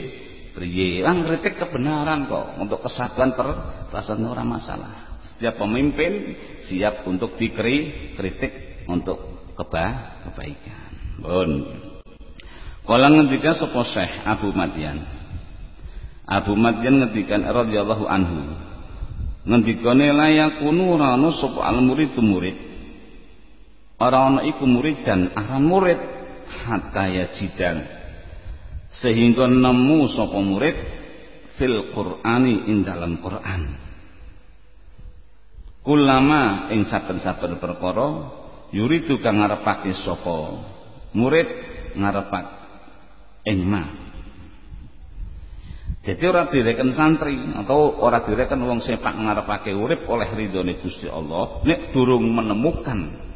priye. Lah ngritik kebenaran kok untuk kesatuan perasaan ora masalah. Setiap pemimpin siap untuk dikritik untuk keba kebaikan. Pun. Kala ngendika sapa Syekh Abu Madian. Abu Madian ngendikan radhiyallahu anhu. Ngendikane la yakunu rano sapa al murid murid. Ora ana iku murid dan aran murid hatta yajidan. Sehingga nemu sapa murid fil qur'ani ing dalam Quran. Kulama ing saben-saben perkara yuridu kang ngarepake sapa murid ngarepak ing ma jadi orang direken santri atau orang direken wong sepak ngarepake urip oleh ridhone Gusti Allah nek durung menemukan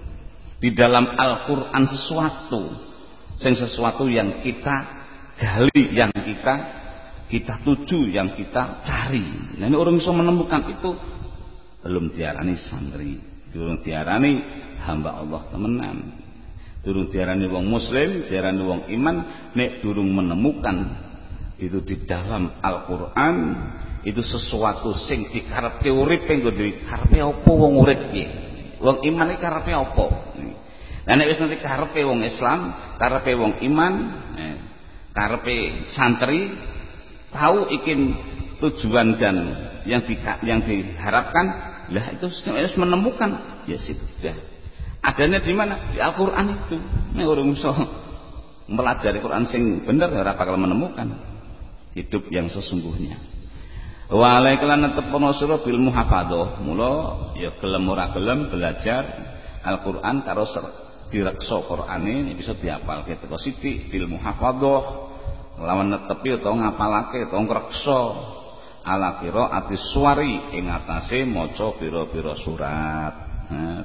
di dalam Al-Qur'an sesuatu sing sesuatu yang kita gali, yang kita kita tuju, yang kita cari. Nah ini orang bisa menemukan itu belum diarani santri, durung diarani hamba Allah temenan. Durung diarani wong muslim, diarani wong iman nek durung menemukan itu di dalam Al-Qur'an itu sesuatu sing dikarepke urip engko dikarepe apa wong urip piye wong iman iki karepe apa? Nah nek wis nanti karepe wong Islam karepe wong iman eh, karepe santri tahu ikin tujuan dan yang di, yang diharapkan lah itu harus menemukan ya sudah adanya di mana? Di Al-Qur'an itu. Nek orang iso melajari Quran sing bener ora bakal menemukan hidup yang sesungguhnya. Wa alaiklan netepono sira bil mula ya gelem ora gelem belajar Al-Qur'an karo direksa Qur'ane bisa diapalke teko sithik bil muhafadzah lawan netepi utawa ngapalake utawa ngreksa. Ala ati suwari ing atase maca pira-pira surat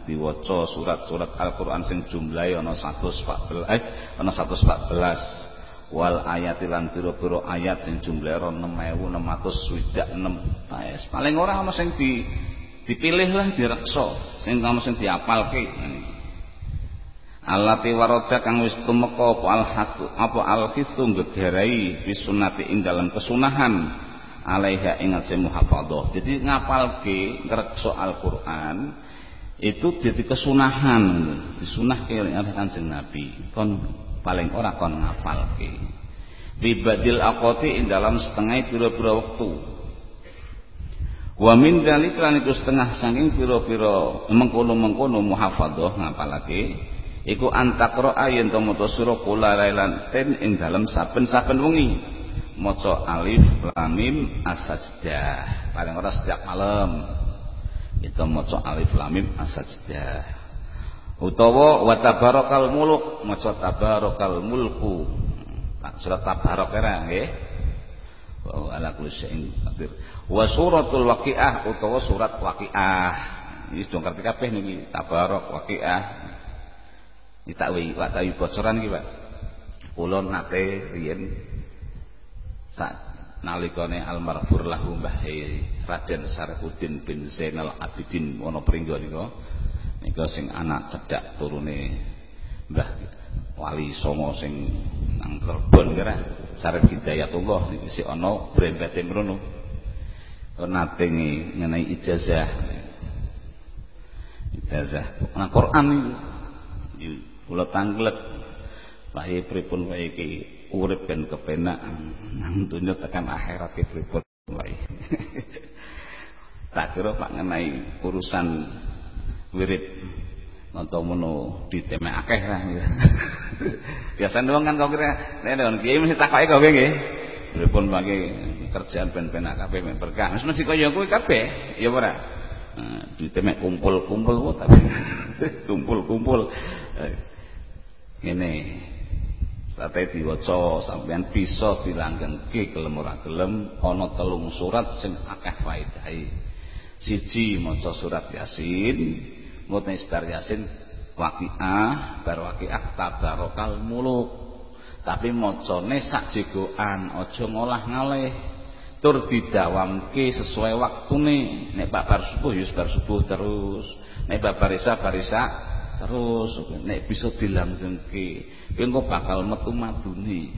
diwaca surat-surat Al-Qur'an sing jumlahe ana 114 eh ana 114 wal ayati lan pira-pira ayat sing jumlahe 6626 wis paling ora ana sing di dipilih lah direksa sing ana sing diapalke. Alati waroda kang wis tumeka apa al hasu apa al hisu gegerai fi sunnati ing dalam kesunahan alaiha ingat se muhafadzah jadi ngapalke ngrekso Al-Qur'an itu jadi kesunahan. Disunahke oleh Kanjeng Nabi. Kon paling ora kon ngapalke. Bibadil aqati ing dalam setengah pira-pira wektu. Wa min dzalik lan iku setengah saking pira-pira mengkono-mengkono muhafadzah ngapalake. Iku antakra yen to maca surah kula lailan ten ing dalam saben-saben wengi. Maca alif lam mim paling ora setiap malam itu maca alif lam mim as-sajdah. Utawa wa tabarakal muluk maca tabarakal mulku. Surat tabarak era nggih. Wa ala kulli syai'in qadir. Wa suratul waqiah utawa surat waqiah. Ini dong ngerti kabeh niki tabarak waqiah. Iki tak wi tak bocoran iki Pak. Kula nate riyen sak nalikane almarhur lahu Mbah Raden Sarifudin bin Zainal Abidin ana pringgo sing anak cedhak turune Mbah Wali Songo sing nang Terbon kira Sarif Hidayatullah niku sik ana brempete mrono nate ngenai ijazah. Ijazah nang Quran iki kula tanglet. Wae pripun wae iki urip ben kepenak nang donya tekan akhirat iki pripun wae. Tak kira Pak ngenai urusan wirid nonton mono ditemek akeh lah biasane wong kan kok kira nek wong kiai mesti takoke kowe nggih. Pripun mangke kerjaan ben-ben kabeh mek berkah. Wis mesti kaya kowe kabeh ya nah, ditemek kumpul-kumpul tapi kumpul-kumpul. Ngene sate diwaca sampean bisa dilanggengke gelem ora gelem ana telung surat sing akeh faedahe. Siji maca surat yasin mutne isbar yasin waqiah bar waqiah tabarokal muluk. Tapi macane sak jegoan aja ngolah ngalih. Tur didawamke sesuai waktune. Nek bar subuh ya bar subuh terus. Nek babar isa barisa terus nek bisa dilanggengke engko bakal metu madune.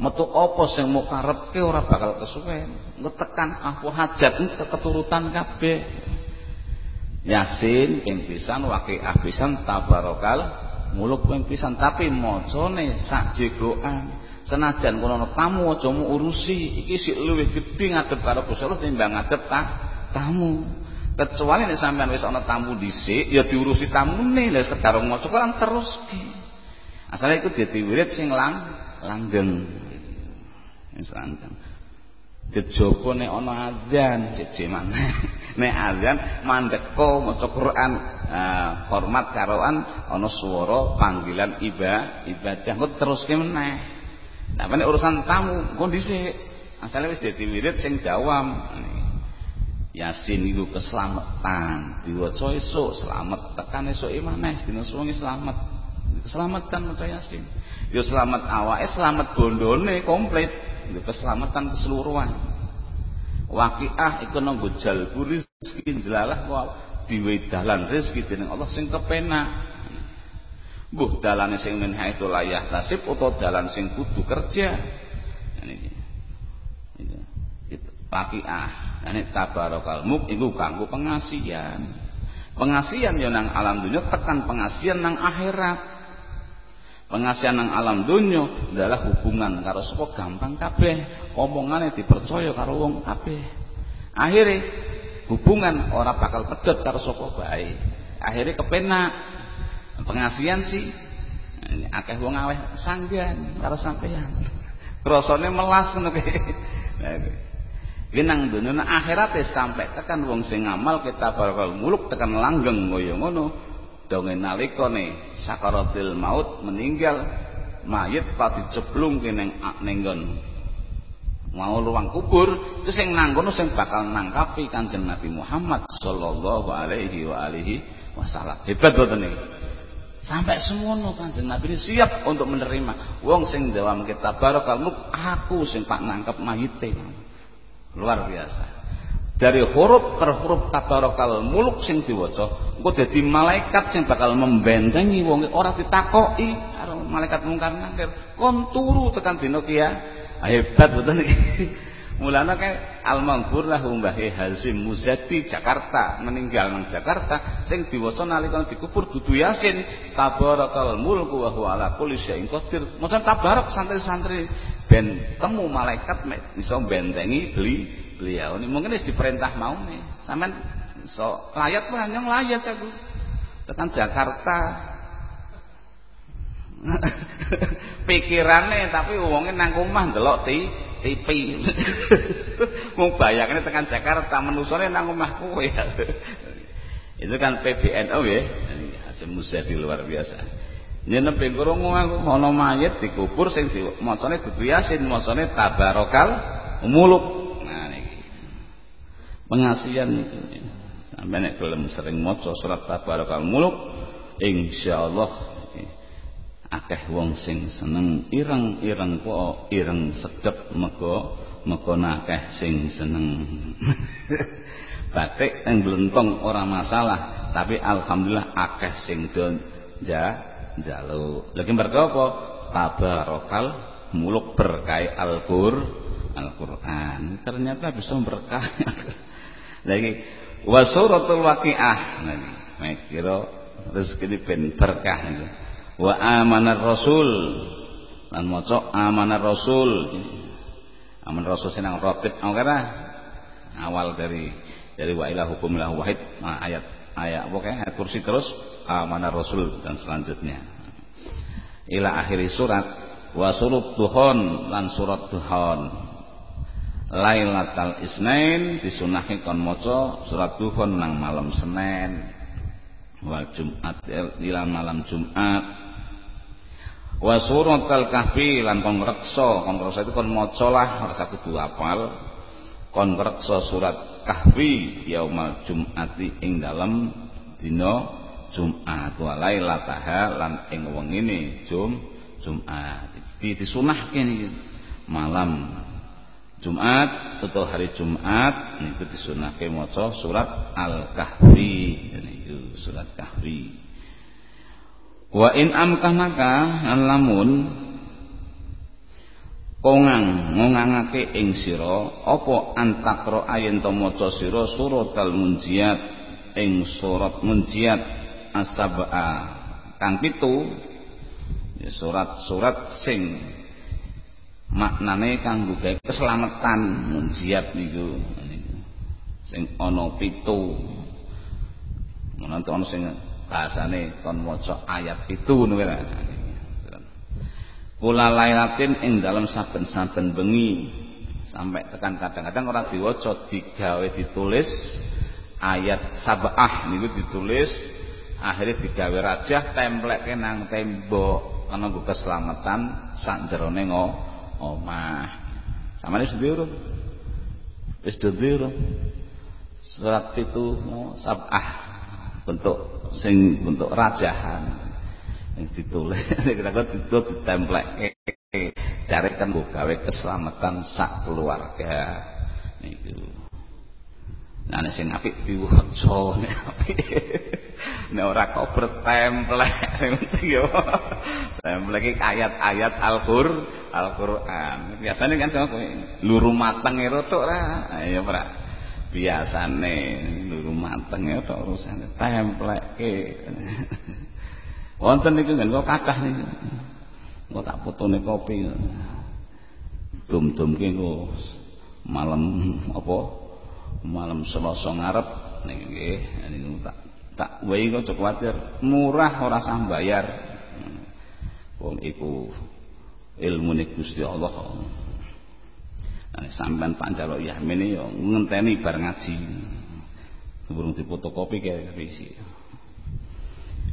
Metu apa sing mau karepke ora bakal kesuwen. Ngetekan apa hajat keturutan kabeh. Yasin ping pisan waqiah pisan tabarokal muluk ping pisan. Tapi macane sak jegoan senajan kono tamu aja urusi iki sik luwih gedhe ngadep karo Gusti Allah timbang ngadep ta tamu kecuali nek sampean wis ana tamu dhisik ya diurusi tamune lha kedarung maca Quran terus asale iku dadi wirid sing lang langgeng. Wis langgeng. Kejaba nek ana azan jeje maneh. Nek azan mandeko maca Quran uh, hormat karoan ana swara panggilan ibadah ibadah. Kok teruske meneh. Nah, urusan tamu kon dhisik. Asale wis dadi wirid sing dawam. Yasin itu keselamatan. Diwaca esuk selamat tekan esuk maneh dina suwengi selamat. Keselamatan maca Yasin. Yo selamat awake, selamat bondone komplit. Yo keselamatan keseluruhan. Waqiah iku nanggo jalbu rezeki delalah diwe dalan rezeki dening Allah sing kepenak. Buh dalane sing min haitsu layah tasib utawa dalan sing kudu kerja. Niki. Itu pakiah. Nek tabarakal muk iku kanggo pengasihan. Pengasihan ya nang alam dunia tekan pengasihan nang akhirat. Pengasihan nang alam dunia adalah hubungan karo sapa gampang kabeh. Omongane dipercaya karo wong kabeh. Akhirnya hubungan ora bakal pedot karo sapa bae. Akhirnya kepenak pengasihan sih akeh wong aweh sanggan karo sampeyan krasane melas ngono nang dunya nang akhirate sampe tekan wong sing ngamal kita bakal muluk tekan langgeng kaya ngono donge nalikane sakaratil maut meninggal mayit pak diceblungke ning ning mau ruang kubur itu sing nang kono sing bakal nangkapi Kanjeng Nabi Muhammad sallallahu alaihi wa alihi wasallam hebat boten niki Sampai semono Kanjeng Nabi ini siap untuk menerima. Wong sing dawam kita barokal mulk aku sing pak nangkep mayite. Luar biasa. Dari huruf ke huruf tabarokal muluk sing diwaca, engko dadi malaikat sing bakal membentengi wong ora ditakoki karo malaikat mungkar nakir. Kon turu tekan dina kiya. Hebat betul iki. Mulana kae Al-Manghur lahu Mbah Hazim Muzati Jakarta, meninggal nang Jakarta sing diwaca nalika dikubur dudu Yasin, tabarakal mulku wa huwa ala kulli syai'in qadir. Maca tabarak santri-santri ben temu malaikat bisa bentengi beli beliau. Ini mungkin wis diperintah mau nih. Sampeyan iso layat wae nyong layat aku. Tekan Jakarta pikirane tapi wonge nang omah ndelok ti TV. Mau bayangane tekan Jakarta menusone nang omah kowe. Itu kan PBNO ya. Hasil di luar biasa. Nyenep ping krungu aku ana mayit dikubur sing macane dudu Yasin, macane tabarokal muluk. Nah niki. Pengasihan itu. Sampai nek gelem sering maca surat tabarokal muluk insyaallah akeh wong sing seneng ireng-ireng kok ireng sedep mego mego akeh sing seneng batik yang blentong ora masalah tapi alhamdulillah akeh sing do ja jalu lagi mergo apa? Tabarokal muluk berkah Al-Qur Al-Qur'an. Ternyata bisa berkah. Lagi wasuratul waqiah. Nah kira rezeki ben berkah itu wa amanar rasul. Lan maca amanar rasul. Aman rasul senang rotib awal dari dari wa ilahu hukumillahu wahid. Nah, ayat ayat pokoknya ayat kursi terus amanar rasul dan selanjutnya. Ila akhiri surat wa surat duhon lan surat duhon. Lailatul Isnain disunahi kon maca surat duhon nang malam Senin wal Jumat ila malam Jumat. Wa suratul kahfi lan kon reksa kon reksa itu kon maca lah ora kudu apal kon reksa surat kahfi yaumal jumati ing dalem dina Jumat wa lailataha lan ing wengine jum Jumat di disunahke niki malam Jumat atau hari Jumat niku disunahke maca surat Al-Kahfi. Niku surat Kahfi. Wa in amkanaka lamun kongang ngongangake ing sira apa antakro ayen to maca sira suratal munjiat ing surat munjiat asaba kang pitu ya surat-surat sing maknane kanggo gawe keselamatan munjiat niku. Sing ana pitu. Menawa ana sing bahasane kon maca ayat pitu niku Kula lailatin ing dalam saben-saben bengi sampai tekan kadang-kadang orang diwaca digawe ditulis ayat sabah niku ditulis akhirnya digawe rajah templeke nang tembok karena gue keselamatan sak jerone omah. Samane wis urung? Wis urung? Surat itu sabah bentuk sing bentuk rajahan ditulis kita itu ditemplek carikan gawe keselamatan sak keluarga. Niku. Nah sing apik diwaca nek apik. Nek ora kok bertemplek sing penting ayat-ayat Al-Qur Al-Qur'an. Biasanya kan luru mateng tok ra. Ya ora? Biasane luru mateng ya tok urusane templeke Wonten niku ngen kok kathah niku. Kok tak fotone kopi. Dum-dumke kok malam apa? Malam Selasa ngarep nggih niku tak tak wae kok kuwatir murah ora sah bayar. Wong iku ilmu Gusti Allah. Nah, sampean panjaluk Yamin yo ngenteni bar ngaji. Burung dipotokopi kayak risi.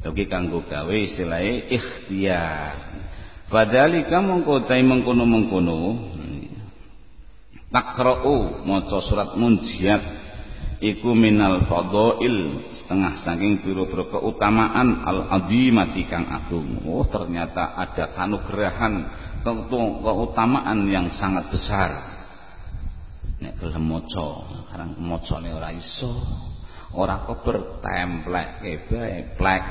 Iki kanggo gawe istilahé ikhtiyar. Padhalika mongko ta mengkono-mengkono takra'u maca surat munjiat iku minal fadhail setengah saking pira-pira keutamaan al azimati kang agung. Oh ternyata ada kanugrahan keutamaan yang sangat besar. Nek gelem maca, karang macane ora iso ora kober templek kebe plek.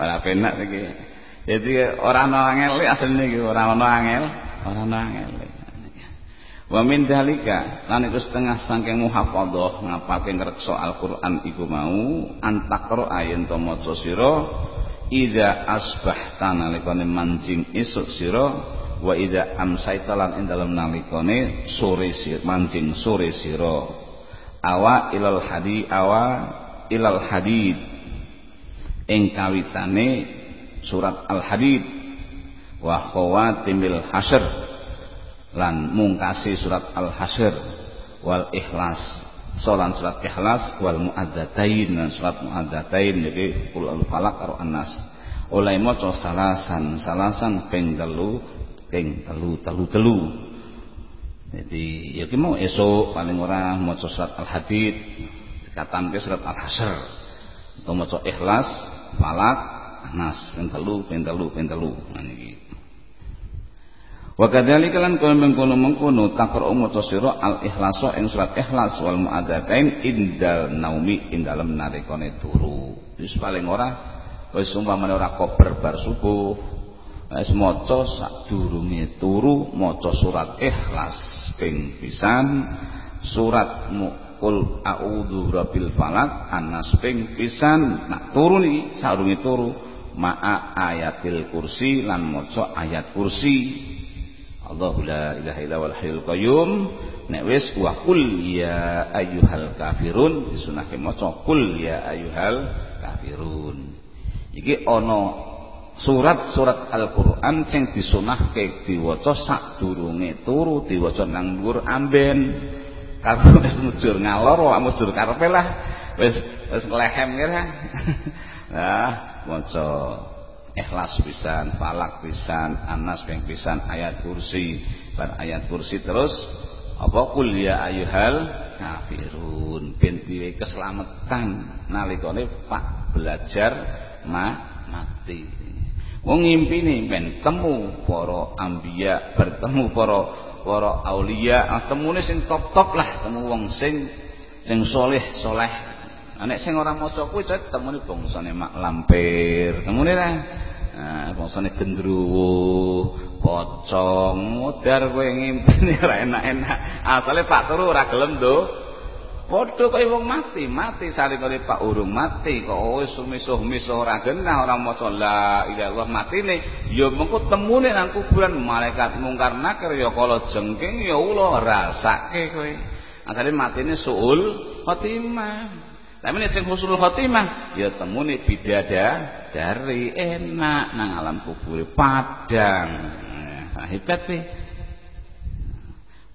Ora penak iki. Jadi ora ana angel asline iki ora ana angel ora ana angel. Wa min dalika lan iku setengah saking muhafadzah ngapalke ngrekso Al-Qur'an iku mau antakro ayen to maca sira ida asbahta nalikane mancing esuk sira wa ida amsaita lan ing dalem sore sira mancing sore sira awa ilal hadi awa ilal hadid. Ing kawitane surat al hadid wa khawatimil hasyr lan mungkasi surat al hasyr wal ikhlas. Solan surat ikhlas wal muaddatain surat muaddatain jadi kul al falak karo anas oleh maca salasan salasan ping telu ping telu telu telu jadi ya ki mau esok paling ora maca surat Al-Hadid, dikatamke surat Al-Hasyr. Atau maca Ikhlas, Falak, Nas, ping telu, ping telu, ping telu. Nah niki. Wa kadzalika lan kaya mengkono-mengkono taqra'u maca sira al-ikhlasu ing surat Ikhlas wal muadzatain indal naumi ing dalem nalikane turu. Wis paling ora wis umpamane ora kober bar subuh Wis maca sadurunge turu maca surat Ikhlas ping pisan, surat Qul a'udzu birabbil falaq Anas ping pisan. Nah turu niki sadurunge turu ma'a ayatil kursi lan maca ayat kursi. Allahu la ilaha illa wal hayyul qayyum. Nek wis wa qul ya ayyuhal kafirun disunahke maca qul ya ayyuhal kafirun. Iki ana surat-surat Al-Qur'an sing disunahke diwaca sadurunge turu diwaca nang dhuwur amben. Kalau wis mujur ngalor wae mujur karepe lah. Wis wis nglehem kira nah maca ikhlas pisan falak pisan anas ping pisan ayat kursi. Bar ayat kursi terus apa kul ya ayuhal kafirun? Ben keselamatan nalikane Pak belajar ma mati Wong ngimpine ben temu para ambiya, bertemu para para aulia, ah, temune sing top-top lah, temu wong sing sing soleh soleh. Nek sing ora maca kuwi temune bangsane mak lampir, temune lah. Nah, bangsane gendruwo, pocong, modar kowe ngimpine ora enak-enak. Asale Pak Turu ora gelem do Padha kaya wong mati, mati kali Pak urung mati kok wis misuh-misuh ora genah ora maca la ilaha illallah matine ya mengko temune nang kuburan malaikat mungkar nakir ya kala jengking ya ula rasake kowe. Asale matine suul khotimah. Tapi nek sing husnul khotimah ya temune bidada dari enak nang alam kubur padang. Nah, hebat nih.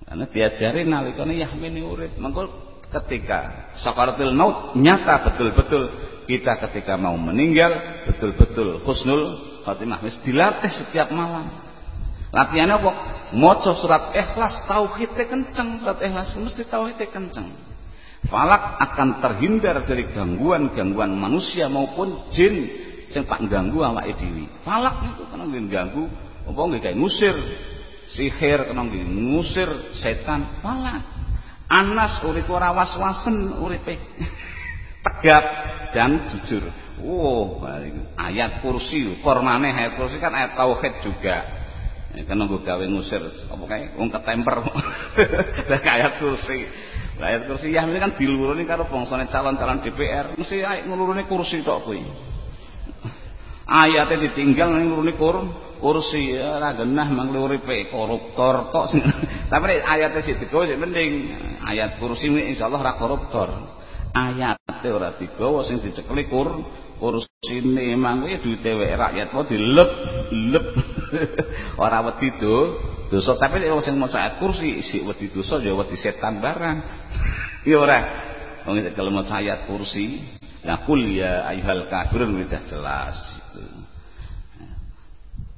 Karena diajari nalikane yahmini urip. Mengko ketika sakaratul maut nyata betul-betul kita ketika mau meninggal betul-betul husnul khatimah. Wis dilatih setiap malam. Latihannya apa? Maca surat ikhlas tauhidnya kenceng. Surat ikhlas mesti tauhidnya kenceng. Falak akan terhindar dari gangguan-gangguan manusia maupun jin yang tak ganggu awake dhewe. Falak itu kena ganggu apa nggih ngusir sihir kena ngusir setan. Falak Anas urip ora was-wasen uripe. Tegap dan jujur. Wow, ayat kursi, kormane ayat kursi kan ayat tauhid juga. Ya, kan nunggu gawe ngusir apa kae wong ketemper. Ayat kursi. ayat kursi ya ini kan diluruni karo bangsane calon-calon DPR, mesti ngulurune kursi tok kuwi. Ayatnya ditinggal ngulurune kur kursi ora genah mang uripe koruptor kok tapi nek ayate sik digawa sik penting ayat kursi insyaallah ora koruptor. Ayate ora digawa sing dicekeli kur kursine mang kuwi duwite wek rakyat kok dilep lep. Ora wedi do dosa. Tapi nek sing maca ayat kursi sik wedi dosa ya wedi setan barang. Ya ora. Kalau maca ayat kursi ya kul ya ayyuhal kafirun wis jelas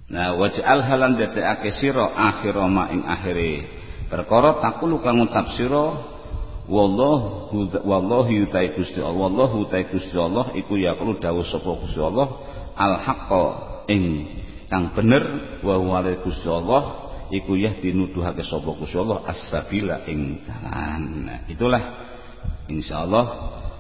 Nah waj'al halan dadekake sira akhira ma ing akhire. Perkara takulu kang ngucap sira wallahu wallahu yutai Gusti Allah wallahu yutai Gusti Allah iku ya kulo dawuh sapa Gusti Allah al haqqa ing kang bener wa huwa Gusti Allah iku ya dinuduhake sapa Gusti Allah as-sabila ing dalan. Nah, itulah insyaallah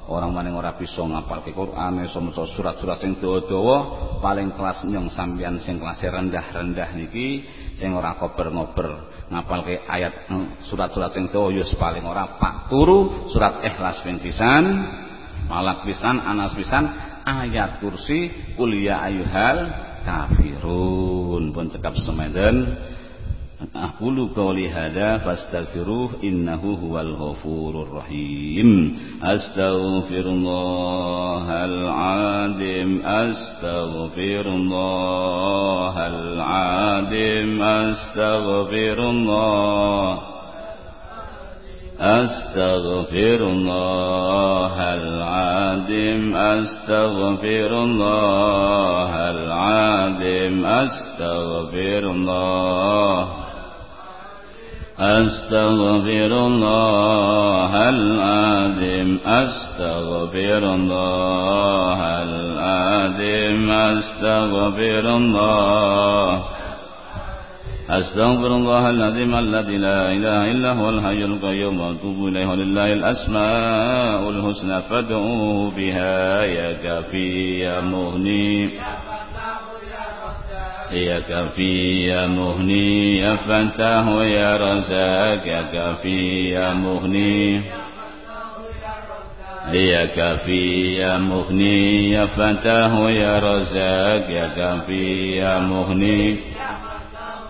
orang maning ora bisa ngapalke Quran iso maca surat-surat sing dawa-dawa paling kelas nyong sampeyan sing kelas rendah-rendah niki sing ora kober-ngober ngapalke ayat hmm, surat-surat sing dawa ya paling ora. Pak turu surat ikhlas ping pisan malak pisan anas pisan ayat kursi kuliah ayuhal kafirun. Pun cekap semeden أقول قولي هذا فاستغفروه إنه هو الغفور الرحيم. أستغفر الله العظيم أستغفر الله العظيم أستغفر الله أستغفر الله العظيم أستغفر الله العظيم أستغفر الله أستغفر الله العظيم أستغفر الله العظيم أستغفر الله أستغفر الله العظيم الذي لا إله إلا هو الحي القيوم وأتوب إليه ولله الأسماء الحسنى فادعوه بها يا كافي يا مغني. يا كافي يا مغني يا فتاه يا رزاق يا كافي يا مغني يا كافي يا مغني يا فتاه يا رزاق يا كافي يا مغني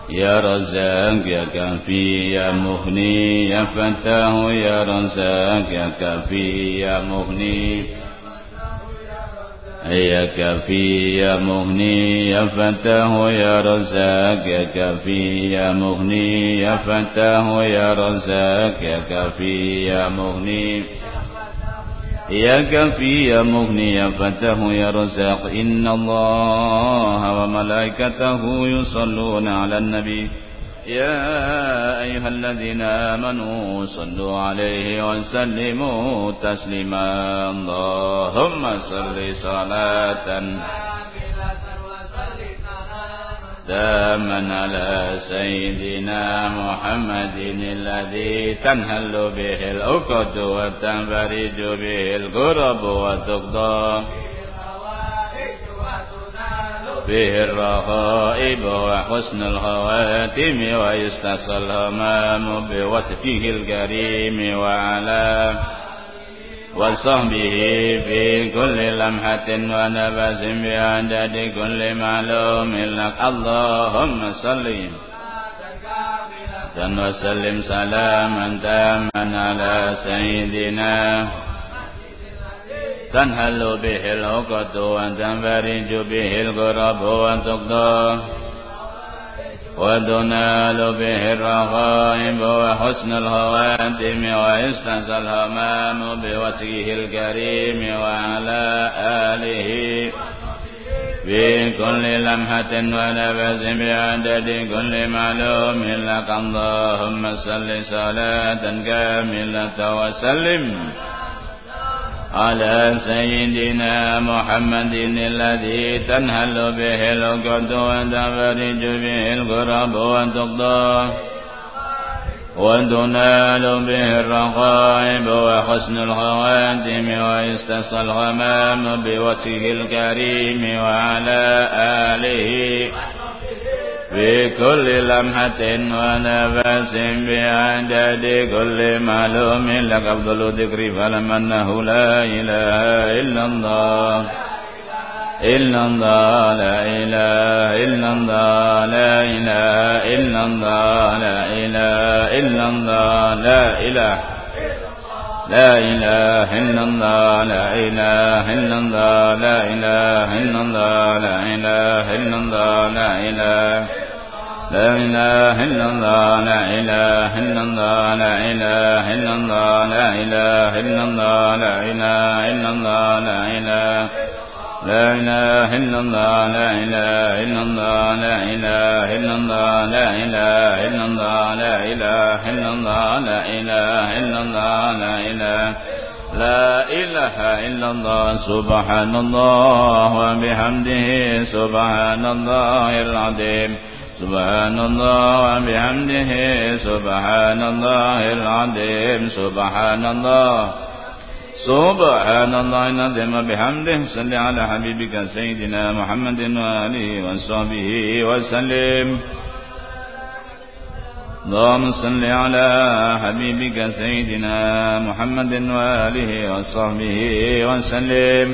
يا رزاق يا كافي يا مغني يا فتاه يا رزاق يا كافي يا مغني يا كافي يا مغني يا فتاه يا رزاق يا كافي يا مغني يا فتاه يا رزاق يا كافي يا مغني يا كافي يا مغني يا فتاه يا رزاق إن الله وملائكته يصلون على النبي. يا أيها الذين آمنوا صلوا عليه وسلموا تسليما. اللهم صل صلاة تاما على سيدنا محمد الذي تنهل به العقد وتنفرج به الكرب وتقضى. به الرغائب وحسن الخواتم ويستسى الهمام بوصفه الكريم وعلى وصحبه في كل لمحة ونفس بعدد كل معلوم لك. اللهم صل وسلم سلاما تاما على سيدنا تنهل به العقد وتنفرج به القرب وتقضى وتنال به الرغائب وحسن الخواتم ويستنسى الهمام بوجهه الكريم وعلى آله في كل لمحة ونفس بعدد كل معلوم لك اللهم صل صلاة كاملة وسلم على سيدنا محمد الذي تنهل به العقد وتفرج به الكرب وتقضى وتنال به الرقائب وحسن الخواتم ويستسقى الغمام بوجهه الكريم وعلى آله في كل لمحة ونفس بعدد كل معلوم لك أفضل ذكر فلم أنه لا إله إلا الله إلا الله لا إله إلا الله لا إله إلا الله لا إله إلا الله لا إله لا إله إلا الله لا إله إلا الله لا إله إلا الله لا إله إلا الله لا إله لا إله إلا الله لا إله إلا الله لا إله إلا الله لا إله إلا الله لا إله إلا الله لا إله لا إله إلا الله لا إله إلا الله لا إله إلا الله لا إله إلا الله لا إله إلا الله لا إله إلا الله لا إله لا إله إلا الله سبحان الله وبحمده سبحان الله العظيم سبحان الله وبحمده سبحان الله العظيم سبحان الله سبحان الله العظيم بحمده صل على حبيبك سيدنا محمد وآله وصحبه وسلم اللهم صل على حبيبك سيدنا محمد وآله وصحبه وسلم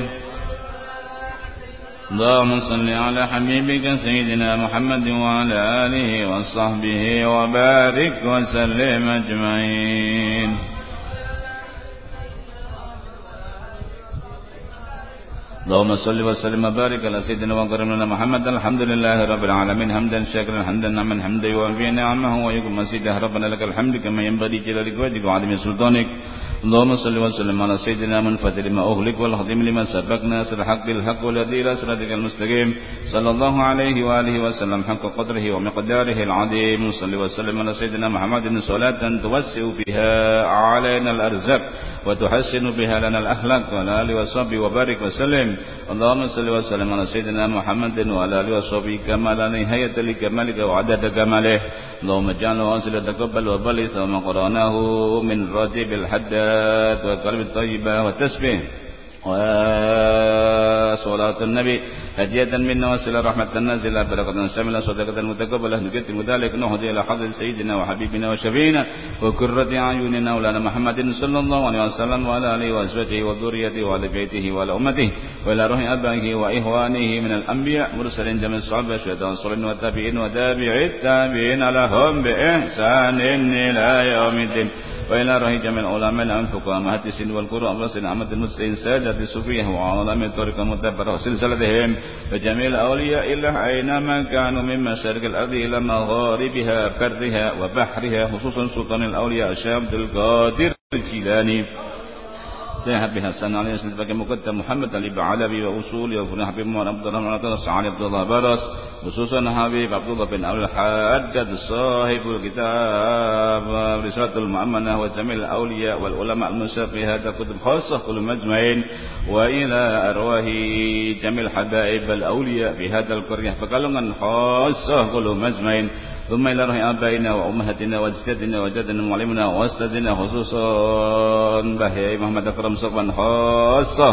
اللهم صل على حبيبك سيدنا محمد وعلى آله وصحبه وبارك وسلم أجمعين. اللهم صل وسلم وبارك على سيدنا وكرمنا محمد. الحمد لله رب العالمين. حمدا شاكرا حمدا نعما حمدا يوفي نعمه. ويكون مسيده ربنا لك الحمد كما ينبغي جلالك وجهك وعظيم سلطانك. اللهم صل وسلم على سيدنا من فتح لما أغلق والخاتم لما سبق ناصر الحق بالحق والذي إلى صراطك المستقيم. صلى الله عليه وآله وسلم. حق قدره ومقداره العظيم. صل وسلم على سيدنا محمد. صلاة توسع بها علينا الأرزاق وتحسن بها لنا الأخلاق. وعلى آله وصحبه وبارك وسلم. اللهم صل وسلم على سيدنا محمد وعلى آله وصحبه كما لا نهاية لكمالك وعدد كماله. اللهم اجعله واصل تقبل وبلغ وما قرأناه من راتب الحداد وقلب الطيبة والتسبيح وصلاة النبي. هدية منا وسيلة رحمة نازلة بركة شاملة صدقة متقبلة نكتم ذلك نهدي إلى حضرة سيدنا وحبيبنا وشفينا وكرة أعيننا ولانا محمد صلى الله عليه وسلم وعلى آله وأزواجه وذريته وعلى بيته وعلى أمته وإلى روح أبائه وإخوانه من الأنبياء مرسلين جميع الصحابة شهداء والصالحين والتابعين وتابع التابعين لهم بإحسان إلى يوم الدين. وإلى روح جميع العلماء الأنفقاء المحدثين والقراء والرسل عامة المسلمين سادة الصوفية وعلماء الطريقة المدبرة وسلسلتهم وجميع الأولياء إلا أينما كانوا من مشارق الأرض إلى مغاربها برها وبحرها خصوصا سلطان الأولياء الشيخ عبد القادر الجيلاني. سيحب بها السنة عليه وسلم مقدم محمد علي بعلبي وأصول وفنا حبيب محمد عبد الرحمن عبد الله عبد الله برس خصوصا حبيب عبد الله بن أبي الحداد صاحب الكتاب رسالة المؤمنة وجميع الأولياء والعلماء المنشر في هذا الكتب خاصة كل مجمعين وإلى أرواح جميع الحبائب الأولياء في هذا القرية فقالوا خاصة كل مجمعين ثم إلى روح آبائنا وأمهاتنا وأجدادنا وجدنا ومعلمنا وأستاذنا خصوصا بهي محمد أكرم صفا خاصة.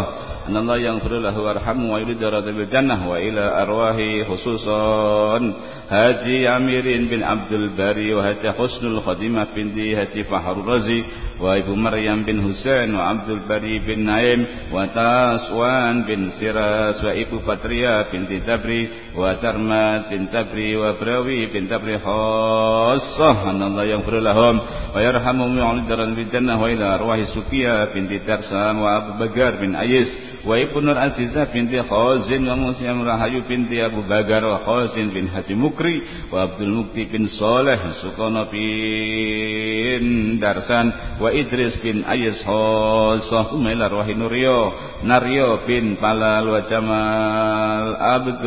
أن الله يغفر له ويرحمه ويريد رضا بالجنة وإلى أرواح خصوصا. هاتي عمير بن عبد الباري وهاتي حسن الخديمة بنت هاتي فحر الرزي wa Ibu Maryam bin Husain wa Abdul Bari bin Naim wa Taswan bin Siras wa Ibu Patria bin Tabri wa Tarmat bin Tabri wa Brawi bin Tabri khassah. Allah yang berlahum wa yarhamuhum yu'lidaran bil jannah wa ila arwahi Sufiya bin Tarsam wa Abu Bagar bin Ayis wa Ibu Nur Aziza bin Khazin wa Muslim Rahayu binti Abu Bagar wa Khazin bin Hadi Mukri wa Abdul Mukti bin Saleh Sukono bin Darsan wa Idris bin Ayes Hosah Umailar wa Hinurio Naryo bin Palal wa Jamal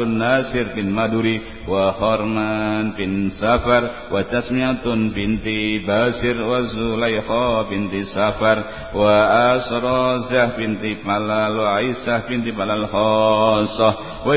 Nasir bin Maduri wa Horman bin Safar wa Jasmiatun binti Basir wa Zulaikha binti Safar wa Asrazah binti Palal wa Aisyah binti Palal Hosah. Wa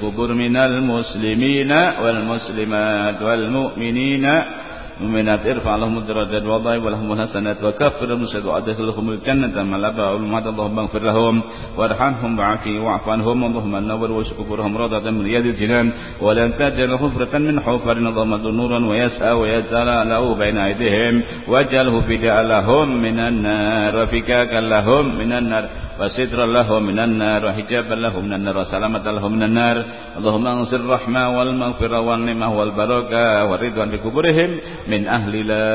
kubur minal muslimina wal muslimat wal mu'minina. المؤمنات ارفع لهم الدرجات والضعيف ولهم الحسنات وكفر المشهد وأدخلهم الجنة. ما لبى والمهد اللهم اغفر لهم وارحمهم وعافي واعف عنهم. اللهم نور واشك قبورهم روضة من رياض الجنان. ولن تجعل حفرة من حفر اللهم نورا ويسعى ويزال له بين أيديهم. واجعله فداء لهم من النار وفكاكا لهم من النار. وسترا له من النار وحجابا له من النار وسلامة له من النار اللهم انصر الرحمة والمغفرة والنعمة والبركة والرضوان بقبورهم من أهل لا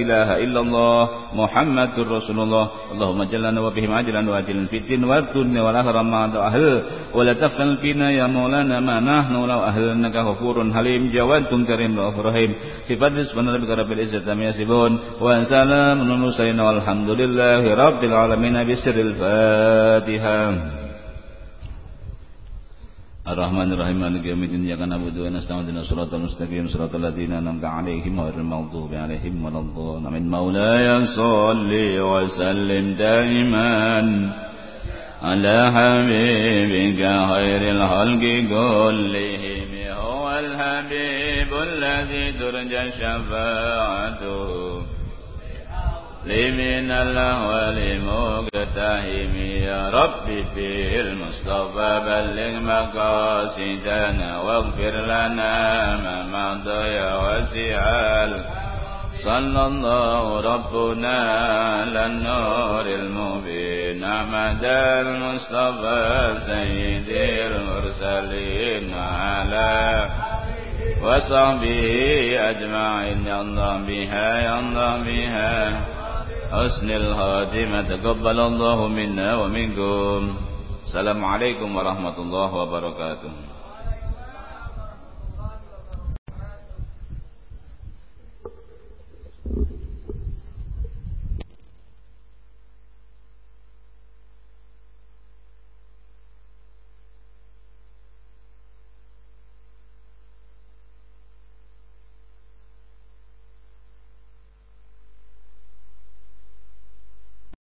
إله إلا الله محمد رسول الله اللهم جلنا وبهم عجلا واجلا في الدين والدنيا والآخرة مع أهل ولا تفتن فينا يا مولانا ما نحن لو أهل إنك غفور حليم جواد كريم رؤوف رحيم في فضل سبحانه ربك رب العزة عما يصفون وسلام المرسلين والحمد لله رب العالمين بسر الفاتحة. الرحمن الرحيم مالك يوم الدين إياك نعبد ونستعين الصراط المستقيم صراط الذين أنعمت عليهم غير المغضوب عليهم ولا الضالين. مولاي صل وسلم دائما على حبيبك خير الخلق كلهم. هو الحبيب الذي ترجى شفاعته. لمن الأول مقتهم يا ربي في المصطفى بلغ مقاصدنا واغفر لنا ما مضى يا وسع صلى الله ربنا على النور المبين. أحمد المصطفى سيد المرسلين على وصحبه أجمعين. يا الله بها يا الله بها. حسن الخاتمة تقبل الله منا ومنكم. السلام عليكم ورحمة الله وبركاته.